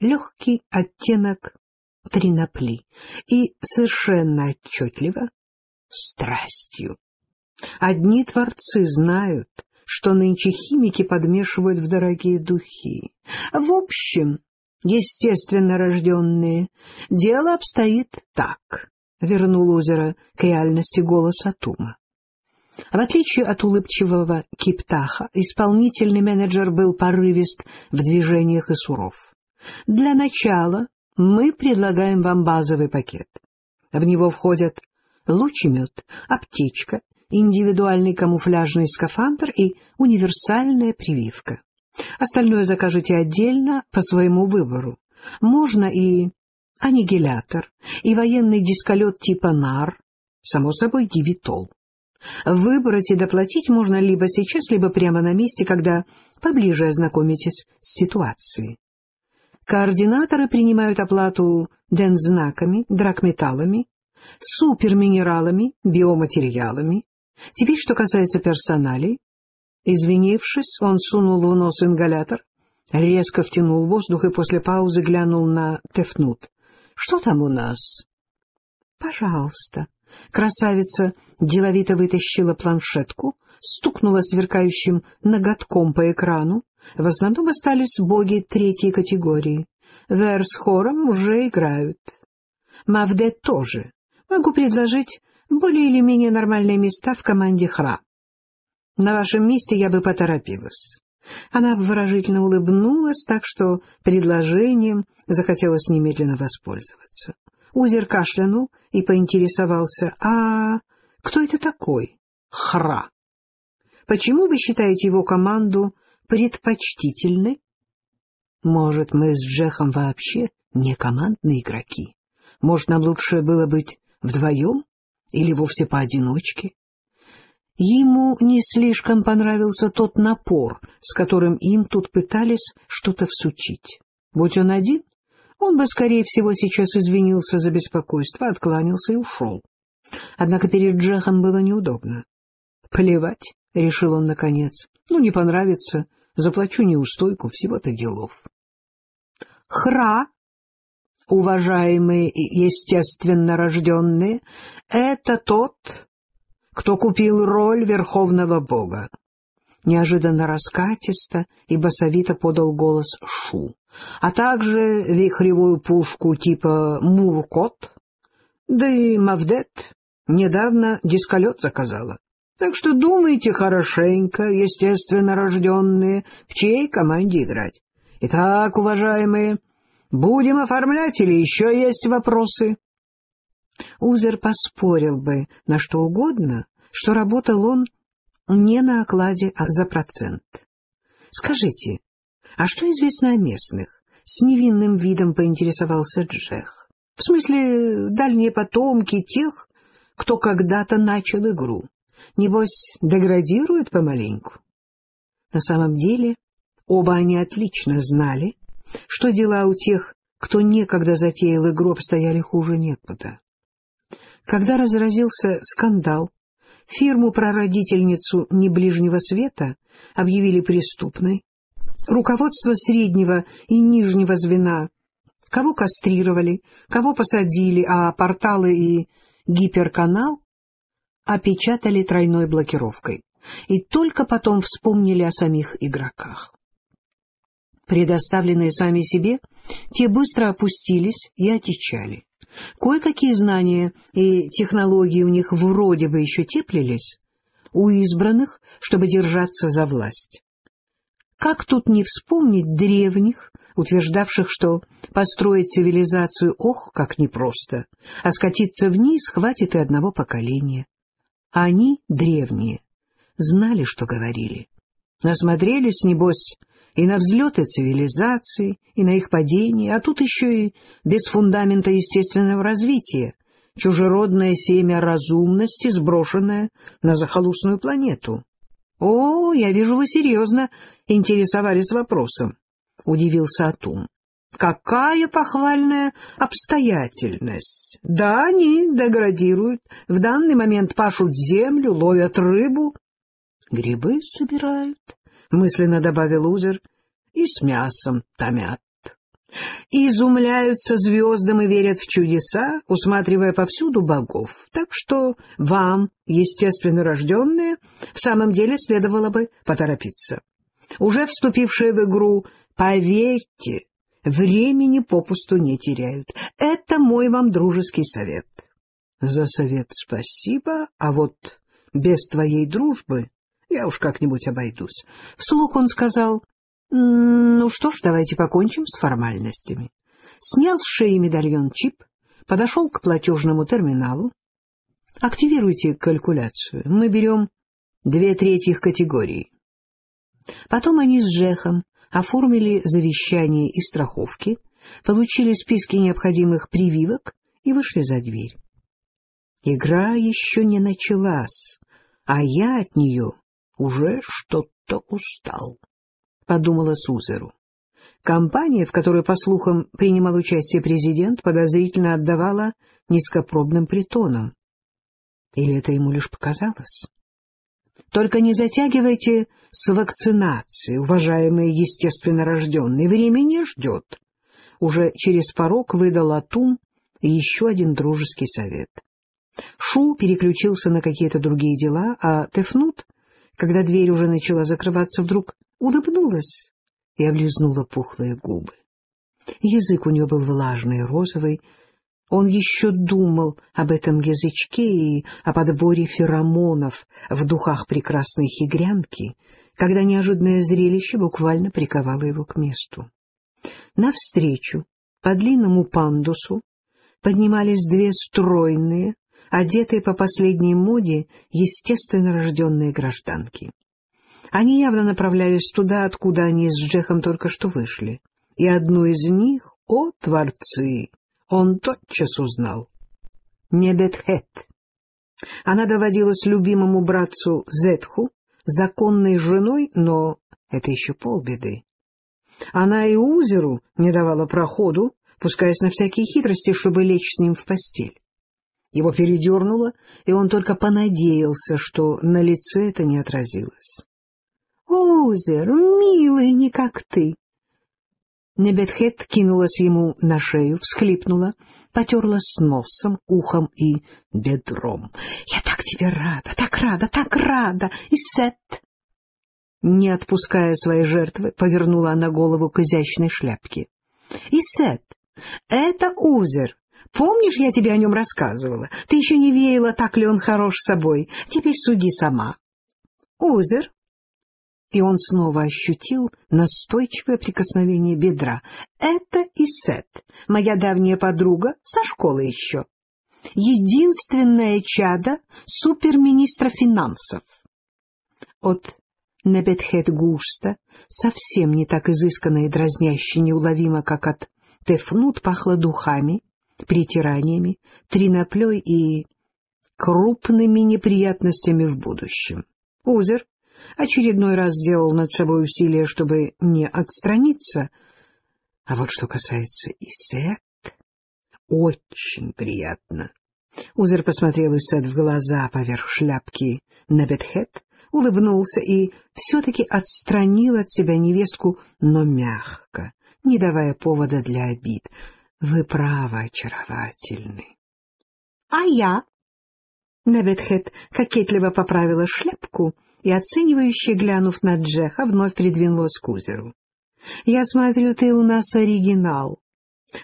легкий оттенок тринопли и совершенно отчетливо страстью. Одни творцы знают, что нынче химики подмешивают в дорогие духи. В общем, естественно рожденные, дело обстоит так, — вернул озеро к реальности голос Атума. В отличие от улыбчивого Киптаха, исполнительный менеджер был порывист в движениях и суров. Для начала мы предлагаем вам базовый пакет. В него входят лучемет, аптечка, индивидуальный камуфляжный скафандр и универсальная прививка. Остальное закажите отдельно по своему выбору. Можно и аннигилятор, и военный дисколет типа НАР, само собой дивитол. Выбрать и доплатить можно либо сейчас, либо прямо на месте, когда поближе ознакомитесь с ситуацией. Координаторы принимают оплату дензнаками, драгметаллами, суперминералами, биоматериалами. Теперь, что касается персоналей. Извинившись, он сунул в нос ингалятор, резко втянул воздух и после паузы глянул на Тефнут. — Что там у нас? Пожалуйста. Красавица деловито вытащила планшетку, стукнула сверкающим ноготком по экрану. В основном остались боги третьей категории. Вер с хором уже играют. Мавде тоже. Могу предложить более или менее нормальные места в команде Хра. На вашем месте я бы поторопилась. Она выражительно улыбнулась, так что предложением захотелось немедленно воспользоваться. Узер кашлянул и поинтересовался, «А кто это такой?» «Хра». «Почему вы считаете его команду предпочтительной?» «Может, мы с Джехом вообще не командные игроки? Может, нам лучше было быть вдвоем или вовсе поодиночке?» Ему не слишком понравился тот напор, с которым им тут пытались что-то всучить. Будь он один, он бы, скорее всего, сейчас извинился за беспокойство, откланялся и ушел. Однако перед Джехом было неудобно. «Плевать», — решил он наконец. «Ну, не понравится, заплачу неустойку, всего-то делов». «Хра», уважаемые естественно рожденные, это тот, кто купил роль верховного бога. Неожиданно раскатисто и басовито подал голос Шу, а также вихревую пушку типа Муркот, да и Мавдет недавно дисколет заказала. Так что думайте хорошенько, естественно рожденные, в чьей команде играть. Итак, уважаемые, будем оформлять или еще есть вопросы? Узер поспорил бы на что угодно, что работал он не на окладе, а за процент. Скажите, а что известно о местных? С невинным видом поинтересовался Джех. В смысле, дальние потомки тех, кто когда-то начал игру. Небось, деградируют помаленьку. На самом деле, оба они отлично знали, что дела у тех, кто некогда затеял игру, обстояли хуже некуда. Когда разразился скандал, фирму-прародительницу неближнего света объявили преступной, руководство среднего и нижнего звена кого кастрировали, кого посадили, а порталы и гиперканал опечатали тройной блокировкой. И только потом вспомнили о самих игроках. Предоставленные сами себе, те быстро опустились и отечали. Кое-какие знания и технологии у них вроде бы еще теплились, у избранных, чтобы держаться за власть. Как тут не вспомнить древних, утверждавших, что построить цивилизацию ох, как непросто, а скатиться вниз хватит и одного поколения. Они, древние, знали, что говорили. Насмотрелись, небось, и на взлеты цивилизации, и на их падение, а тут еще и без фундамента естественного развития, чужеродное семя разумности, сброшенное на захолустную планету. — О, я вижу, вы серьезно интересовались вопросом, — удивился Атум. — Какая похвальная обстоятельность! Да, они деградируют, в данный момент пашут землю, ловят рыбу. — Грибы собирают, — мысленно добавил Узер, — и с мясом томят. изумляются звездам и верят в чудеса, усматривая повсюду богов. Так что вам, естественно рожденные, в самом деле следовало бы поторопиться. Уже вступившие в игру, поверьте, времени попусту не теряют. Это мой вам дружеский совет. За совет спасибо, а вот без твоей дружбы я уж как-нибудь обойдусь. Вслух он сказал, ну что ж, давайте покончим с формальностями. Снял с шеи медальон-чип, подошел к платежному терминалу. Активируйте калькуляцию. Мы берем две трети их категории. Потом они с Джехом оформили завещание и страховки, получили списки необходимых прививок и вышли за дверь. Игра еще не началась, а я от нее уже что-то устал, — подумала Сузеру. Компания, в которой, по слухам, принимал участие президент, подозрительно отдавала низкопробным притонам. Или это ему лишь показалось? Только не затягивайте с вакцинацией, уважаемые естественно рожденные. Время не ждет. Уже через порог выдал Атум еще один дружеский совет. Шу переключился на какие-то другие дела, а Тефнут, когда дверь уже начала закрываться, вдруг улыбнулась и облизнула пухлые губы. Язык у нее был влажный, розовый. Он еще думал об этом язычке и о подборе феромонов в духах прекрасной хигрянки, когда неожиданное зрелище буквально приковало его к месту. Навстречу, по длинному пандусу, поднимались две стройные, одетые по последней моде, естественно рожденные гражданки. Они явно направлялись туда, откуда они с Джехом только что вышли. И одну из них, о, творцы, он тотчас узнал. Небетхет. Она доводилась любимому братцу Зетху, законной женой, но это еще полбеды. Она и Узеру не давала проходу, пускаясь на всякие хитрости, чтобы лечь с ним в постель. Его передернуло, и он только понадеялся, что на лице это не отразилось. — Узер, милый, не как ты! Небетхет кинулась ему на шею, всхлипнула, потерлась носом, ухом и бедром. — Я так тебе рада, так рада, так рада! И Сет! Не отпуская своей жертвы, повернула она голову к изящной шляпке. — И Сет, это Узер! Помнишь, я тебе о нем рассказывала? Ты еще не верила, так ли он хорош собой. Теперь суди сама. Узер и он снова ощутил настойчивое прикосновение бедра. Это Исет, моя давняя подруга, со школы еще. Единственное чадо суперминистра финансов. От Небетхет Густа, совсем не так изысканно и дразняще неуловимо, как от Тефнут, пахло духами, притираниями, триноплей и крупными неприятностями в будущем. Узер очередной раз сделал над собой усилие, чтобы не отстраниться. А вот что касается Исет, очень приятно. Узер посмотрел Исет в глаза поверх шляпки на Бетхет, улыбнулся и все-таки отстранил от себя невестку, но мягко, не давая повода для обид. Вы правы, очаровательны. — А я? Небетхет кокетливо поправила шляпку и, оценивающе глянув на Джеха, вновь придвинулась к узеру. — Я смотрю, ты у нас оригинал.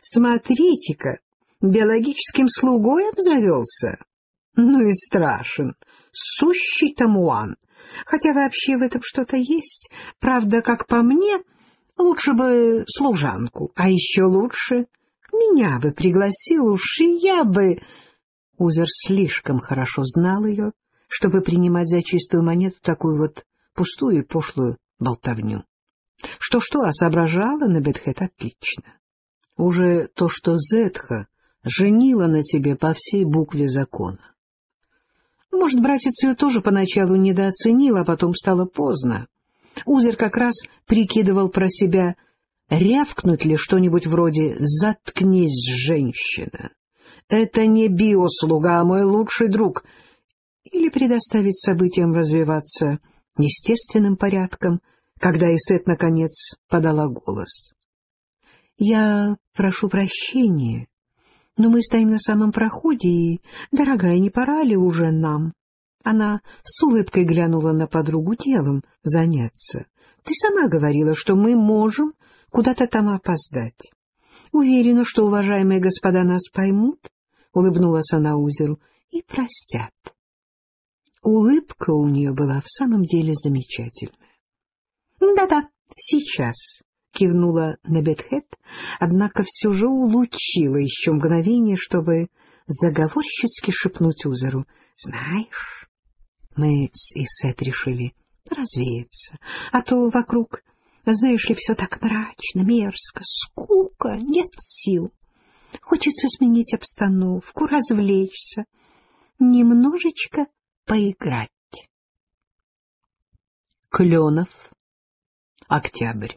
Смотрите-ка, биологическим слугой обзавелся. Ну и страшен, сущий тамуан. Хотя вообще в этом что-то есть. Правда, как по мне, лучше бы служанку, а еще лучше меня бы пригласил, уж и я бы... Узер слишком хорошо знал ее, чтобы принимать за чистую монету такую вот пустую и пошлую болтовню. Что-что, а соображала на Бетхет отлично. Уже то, что Зетха женила на себе по всей букве закона. Может, братец ее тоже поначалу недооценил, а потом стало поздно. Узер как раз прикидывал про себя, рявкнуть ли что-нибудь вроде «заткнись, женщина». Это не биослуга, а мой лучший друг — или предоставить событиям развиваться естественным порядком, когда Исет, наконец, подала голос. — Я прошу прощения, но мы стоим на самом проходе, и, дорогая, не пора ли уже нам? Она с улыбкой глянула на подругу делом заняться. Ты сама говорила, что мы можем куда-то там опоздать. Уверена, что уважаемые господа нас поймут, — улыбнулась она узеру, — и простят. Улыбка у нее была в самом деле замечательная. «Да-да, сейчас», — кивнула Небетхет, однако все же улучила еще мгновение, чтобы заговорщицки шепнуть Узеру. «Знаешь, мы с Исет решили развеяться, а то вокруг, знаешь ли, все так мрачно, мерзко, скука, нет сил. Хочется сменить обстановку, развлечься, немножечко поиграть. Кленов. Октябрь.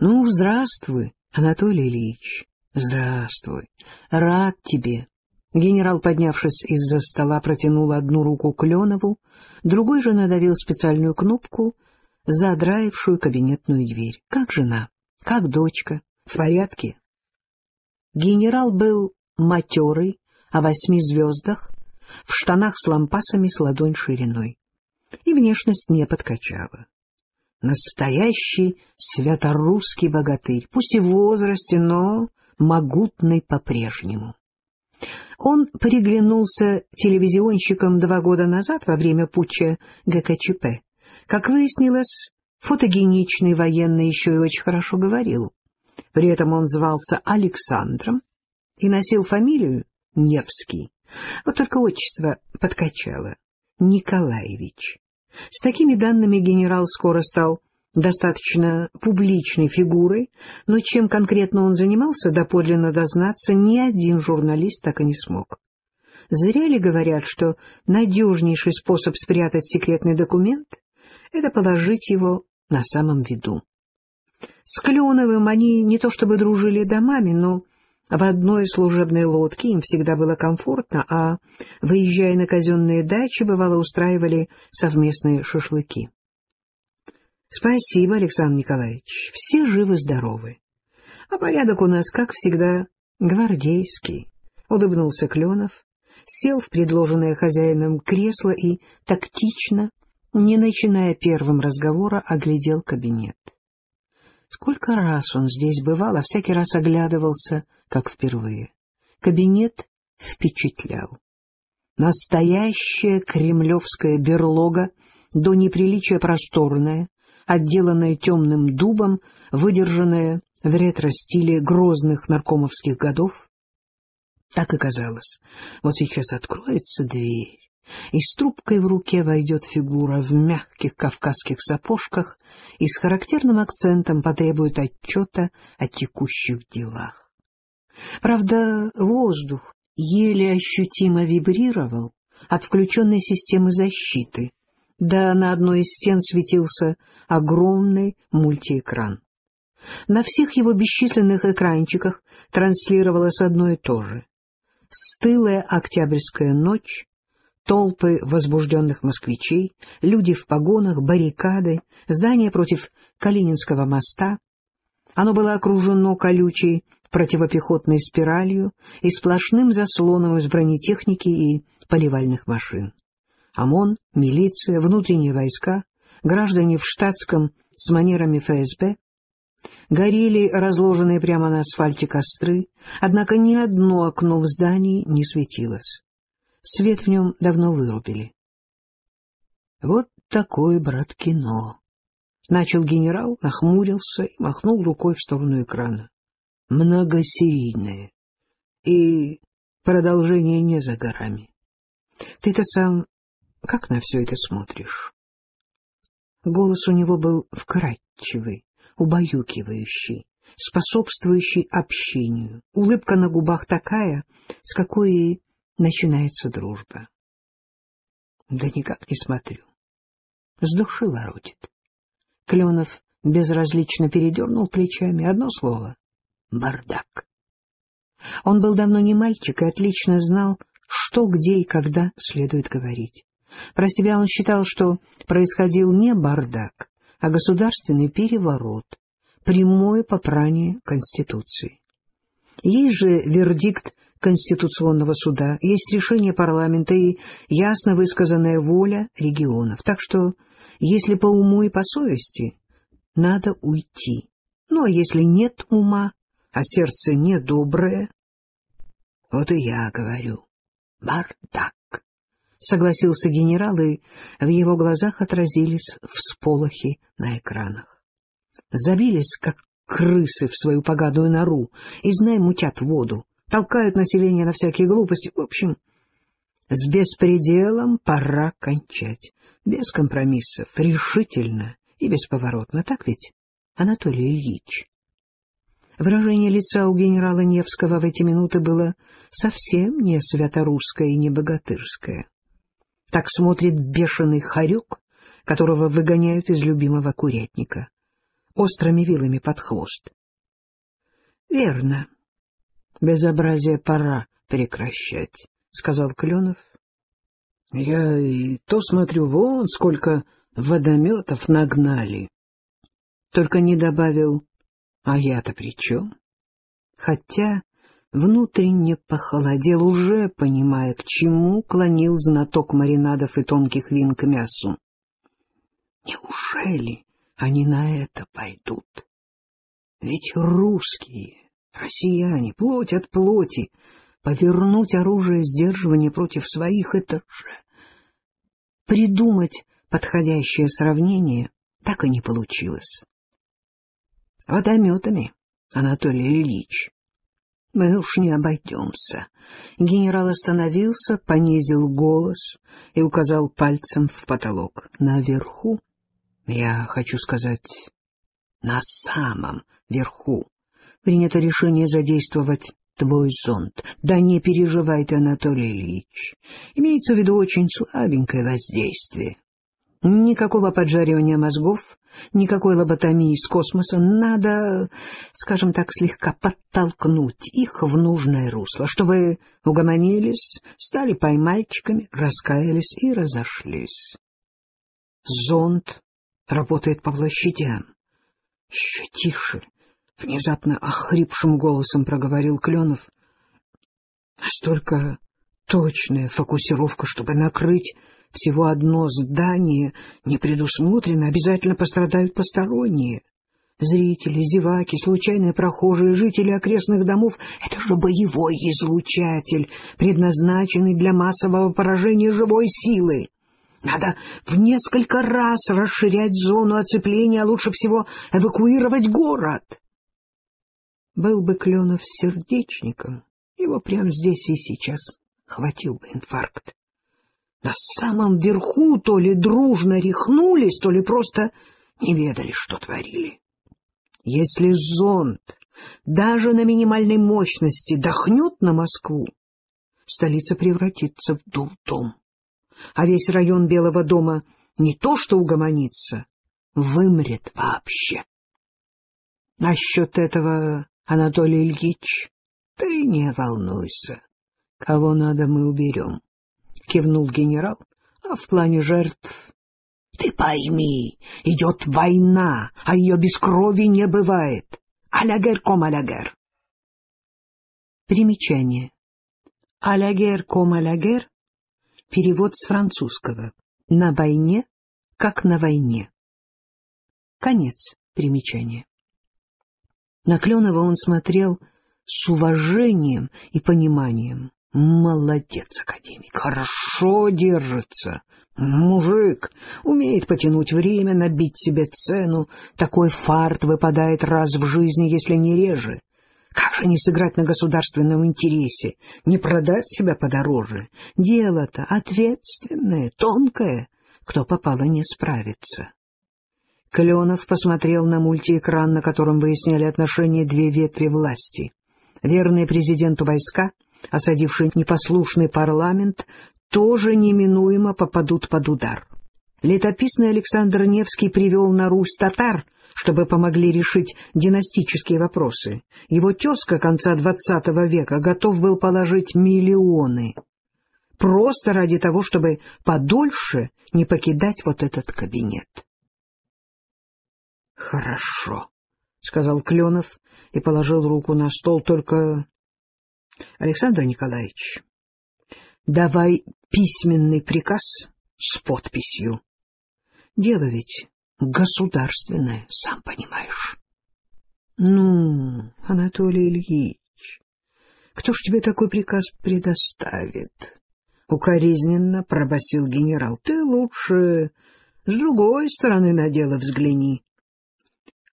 Ну, здравствуй, Анатолий Ильич. Здравствуй. Рад тебе. Генерал, поднявшись из-за стола, протянул одну руку Кленову, другой же надавил специальную кнопку, задраившую кабинетную дверь. Как жена? Как дочка? В порядке? Генерал был матерый, о восьми звездах, в штанах с лампасами с ладонь шириной. И внешность не подкачала. Настоящий святорусский богатырь, пусть и в возрасте, но могутный по-прежнему. Он приглянулся телевизионщиком два года назад во время путча ГКЧП. Как выяснилось, фотогеничный военный еще и очень хорошо говорил. При этом он звался Александром и носил фамилию Невский. Вот только отчество подкачало. Николаевич. С такими данными генерал скоро стал достаточно публичной фигурой, но чем конкретно он занимался, доподлинно дознаться ни один журналист так и не смог. Зря ли говорят, что надежнейший способ спрятать секретный документ — это положить его на самом виду. С Кленовым они не то чтобы дружили домами, но в одной служебной лодке им всегда было комфортно, а, выезжая на казенные дачи, бывало устраивали совместные шашлыки. — Спасибо, Александр Николаевич, все живы-здоровы. А порядок у нас, как всегда, гвардейский, — улыбнулся Кленов, сел в предложенное хозяином кресло и тактично, не начиная первым разговора, оглядел кабинет. Сколько раз он здесь бывал, а всякий раз оглядывался, как впервые. Кабинет впечатлял. Настоящая кремлевская берлога, до неприличия просторная, отделанная темным дубом, выдержанная в ретро-стиле грозных наркомовских годов. Так и казалось. Вот сейчас откроется дверь, и с трубкой в руке войдет фигура в мягких кавказских сапожках и с характерным акцентом потребует отчета о текущих делах. Правда, воздух еле ощутимо вибрировал от включенной системы защиты, да на одной из стен светился огромный мультиэкран. На всех его бесчисленных экранчиках транслировалось одно и то же. Стылая октябрьская ночь, толпы возбужденных москвичей, люди в погонах, баррикады, здание против Калининского моста. Оно было окружено колючей противопехотной спиралью и сплошным заслоном из бронетехники и поливальных машин. ОМОН, милиция, внутренние войска, граждане в штатском с манерами ФСБ. Горели разложенные прямо на асфальте костры, однако ни одно окно в здании не светилось. Свет в нем давно вырубили. Вот такое, брат, кино. Начал генерал, нахмурился и махнул рукой в сторону экрана. Многосерийное. И продолжение не за горами. Ты-то сам как на все это смотришь? Голос у него был вкрадчивый, убаюкивающий, способствующий общению. Улыбка на губах такая, с какой и начинается дружба. Да никак не смотрю. С души воротит. Кленов безразлично передернул плечами. Одно слово — бардак. Он был давно не мальчик и отлично знал, что, где и когда следует говорить. Про себя он считал, что происходил не бардак, а государственный переворот, прямое попрание Конституции. Есть же вердикт Конституционного суда, есть решение парламента и ясно высказанная воля регионов. Так что, если по уму и по совести, надо уйти. Ну, а если нет ума, а сердце недоброе, вот и я говорю, бардак согласился генерал, и в его глазах отразились всполохи на экранах. Забились, как крысы в свою поганую нору, и, знай, мутят воду, толкают население на всякие глупости. В общем, с беспределом пора кончать, без компромиссов, решительно и бесповоротно. Так ведь, Анатолий Ильич? Выражение лица у генерала Невского в эти минуты было совсем не святорусское и не богатырское. Так смотрит бешеный хорек, которого выгоняют из любимого курятника, острыми вилами под хвост. — Верно. Безобразие пора прекращать, — сказал Кленов. — Я и то смотрю, вон сколько водометов нагнали. Только не добавил, а я-то при чем? Хотя внутренне похолодел, уже понимая, к чему клонил знаток маринадов и тонких вин к мясу. Неужели они на это пойдут? Ведь русские, россияне, плоть от плоти, повернуть оружие сдерживания против своих — это же... Придумать подходящее сравнение так и не получилось. Водометами, Анатолий Ильич. Мы уж не обойдемся. Генерал остановился, понизил голос и указал пальцем в потолок. Наверху, я хочу сказать, на самом верху, принято решение задействовать твой зонд. Да не переживай ты, Анатолий Ильич. Имеется в виду очень слабенькое воздействие. Никакого поджаривания мозгов, никакой лоботомии из космоса. Надо, скажем так, слегка подтолкнуть их в нужное русло, чтобы угомонились, стали поймальчиками, раскаялись и разошлись. Зонд работает по площадям. Еще тише, внезапно охрипшим голосом проговорил Кленов. Настолько точная фокусировка, чтобы накрыть всего одно здание, не предусмотрено, обязательно пострадают посторонние. Зрители, зеваки, случайные прохожие, жители окрестных домов — это же боевой излучатель, предназначенный для массового поражения живой силы. Надо в несколько раз расширять зону оцепления, а лучше всего эвакуировать город. Был бы Кленов сердечником, его прямо здесь и сейчас хватил бы инфаркт. На самом верху то ли дружно рехнулись, то ли просто не ведали, что творили. Если зонд даже на минимальной мощности дохнет на Москву, столица превратится в дурдом. А весь район Белого дома не то что угомонится, вымрет вообще. Насчет этого, Анатолий Ильич, ты не волнуйся. Кого надо, мы уберем. — кивнул генерал. — А в плане жертв... Ты пойми, идет война, а ее без крови не бывает. Алягер ком алягер. Примечание. Алягер ком алягер — перевод с французского. На войне, как на войне. Конец примечания. На Кленова он смотрел с уважением и пониманием. Молодец, академик, хорошо держится. Мужик умеет потянуть время, набить себе цену. Такой фарт выпадает раз в жизни, если не реже. Как же не сыграть на государственном интересе, не продать себя подороже? Дело-то ответственное, тонкое, кто попало не справится. Кленов посмотрел на мультиэкран, на котором выясняли отношения две ветви власти. Верные президенту войска — осадивший непослушный парламент, тоже неминуемо попадут под удар. Летописный Александр Невский привел на Русь татар, чтобы помогли решить династические вопросы. Его тезка конца XX века готов был положить миллионы. Просто ради того, чтобы подольше не покидать вот этот кабинет. «Хорошо», — сказал Кленов и положил руку на стол, — «только Александр Николаевич, давай письменный приказ с подписью. Дело ведь государственное, сам понимаешь. Ну, Анатолий Ильич, кто ж тебе такой приказ предоставит? Укоризненно пробасил генерал. Ты лучше с другой стороны на дело взгляни.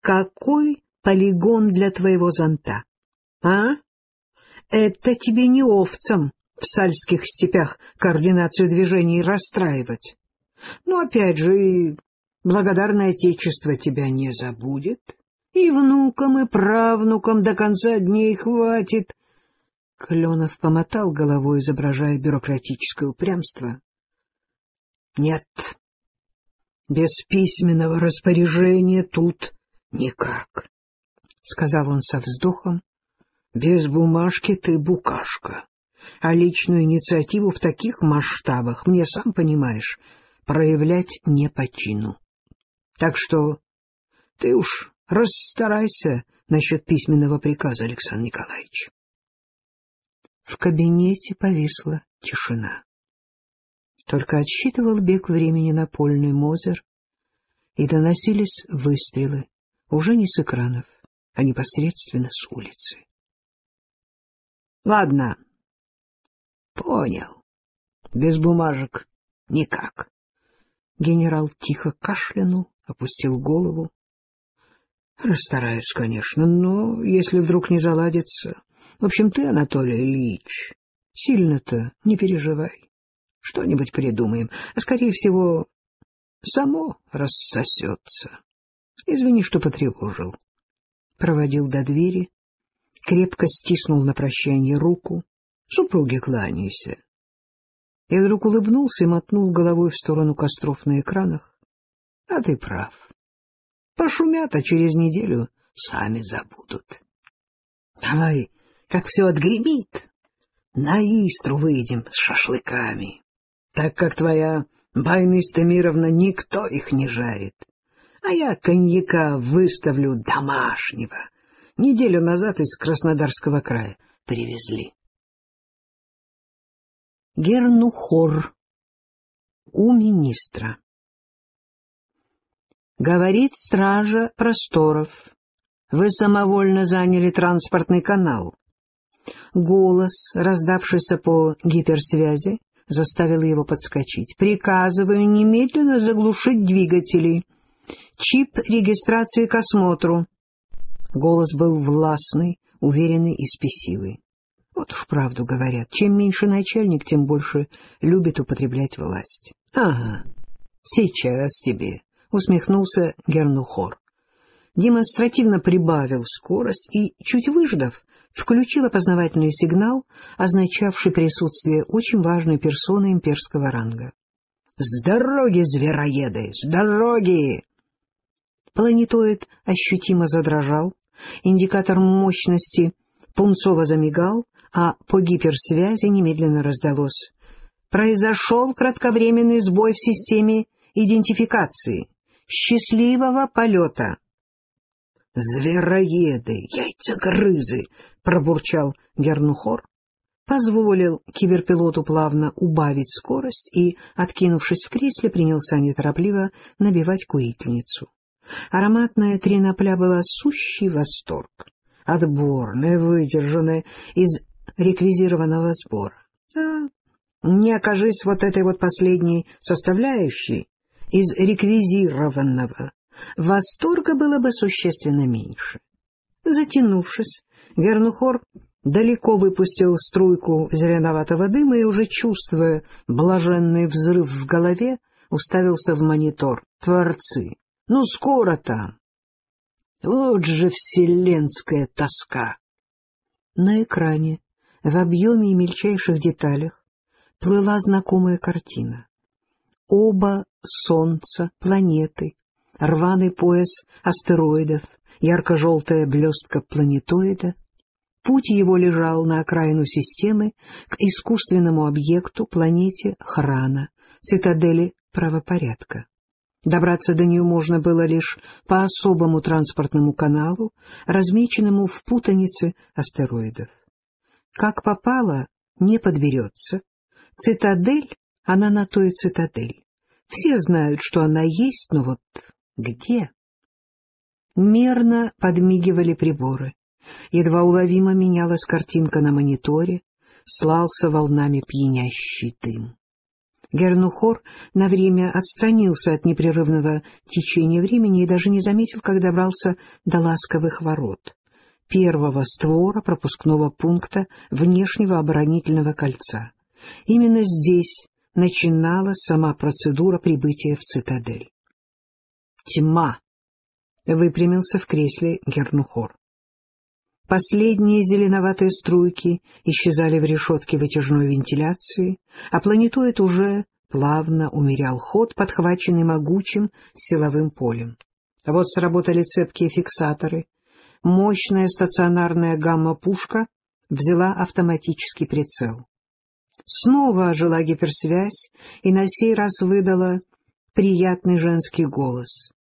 Какой полигон для твоего зонта? А? Это тебе не овцам в сальских степях координацию движений расстраивать. Но опять же и благодарное отечество тебя не забудет, и внукам, и правнукам до конца дней хватит. Кленов помотал головой, изображая бюрократическое упрямство. — Нет, без письменного распоряжения тут никак, — сказал он со вздохом без бумажки ты букашка, а личную инициативу в таких масштабах, мне, сам понимаешь, проявлять не по чину. Так что ты уж расстарайся насчет письменного приказа, Александр Николаевич. В кабинете повисла тишина. Только отсчитывал бег времени напольный Мозер, и доносились выстрелы, уже не с экранов, а непосредственно с улицы. — Ладно, понял. Без бумажек никак. Генерал тихо кашлянул, опустил голову. — Расстараюсь, конечно, но если вдруг не заладится... В общем, ты, Анатолий Ильич, сильно-то не переживай. Что-нибудь придумаем, а, скорее всего, само рассосется. Извини, что потревожил. Проводил до двери, крепко стиснул на прощание руку. Супруге кланяйся. И вдруг улыбнулся и мотнул головой в сторону костров на экранах. А ты прав. Пошумят, а через неделю сами забудут. Давай, как все отгремит, на Истру выйдем с шашлыками так как твоя Байна Истамировна никто их не жарит. А я коньяка выставлю домашнего. Неделю назад из Краснодарского края привезли. Гернухор у министра. Говорит стража просторов. Вы самовольно заняли транспортный канал. Голос, раздавшийся по гиперсвязи, заставил его подскочить. «Приказываю немедленно заглушить двигатели. Чип регистрации к осмотру». Голос был властный, уверенный и спесивый. Вот уж правду говорят, чем меньше начальник, тем больше любит употреблять власть. — Ага, сейчас тебе, — усмехнулся Гернухор демонстративно прибавил скорость и, чуть выждав, включил опознавательный сигнал, означавший присутствие очень важной персоны имперского ранга. «С дороги, звероеды! С дороги!» Планетоид ощутимо задрожал, индикатор мощности пунцово замигал, а по гиперсвязи немедленно раздалось. «Произошел кратковременный сбой в системе идентификации. Счастливого полета!» «Звероеды, яйцегрызы!» — пробурчал Гернухор, позволил киберпилоту плавно убавить скорость и, откинувшись в кресле, принялся неторопливо набивать курительницу. Ароматная тринопля была сущий восторг, отборная, выдержанная из реквизированного сбора. А не окажись вот этой вот последней составляющей из реквизированного восторга было бы существенно меньше. Затянувшись, Гернухор далеко выпустил струйку зеленоватого дыма и, уже чувствуя блаженный взрыв в голове, уставился в монитор. Творцы! Ну, скоро там! Вот же вселенская тоска! На экране, в объеме и мельчайших деталях, плыла знакомая картина. Оба солнца, планеты, рваный пояс астероидов, ярко-желтая блестка планетоида. Путь его лежал на окраину системы к искусственному объекту, планете Храна, цитадели правопорядка. Добраться до нее можно было лишь по особому транспортному каналу, размеченному в путанице астероидов. Как попало, не подберется. Цитадель, она на то и цитадель. Все знают, что она есть, но вот где? Мерно подмигивали приборы. Едва уловимо менялась картинка на мониторе, слался волнами пьянящий дым. Гернухор на время отстранился от непрерывного течения времени и даже не заметил, как добрался до ласковых ворот, первого створа пропускного пункта внешнего оборонительного кольца. Именно здесь начиналась сама процедура прибытия в цитадель. Тьма! — выпрямился в кресле Гернухор. Последние зеленоватые струйки исчезали в решетке вытяжной вентиляции, а планетоид уже плавно умерял ход, подхваченный могучим силовым полем. Вот сработали цепкие фиксаторы. Мощная стационарная гамма-пушка взяла автоматический прицел. Снова ожила гиперсвязь и на сей раз выдала приятный женский голос.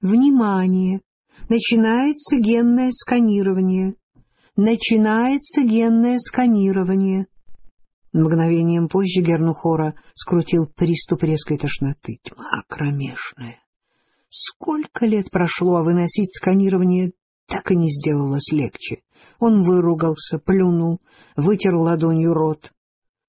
Внимание! Начинается генное сканирование. начинается генное сканирование. Мгновением позже Гернухора скрутил приступ резкой тошноты. Тьма кромешная. Сколько лет прошло, а выносить сканирование так и не сделалось легче. Он выругался, плюнул, вытер ладонью рот.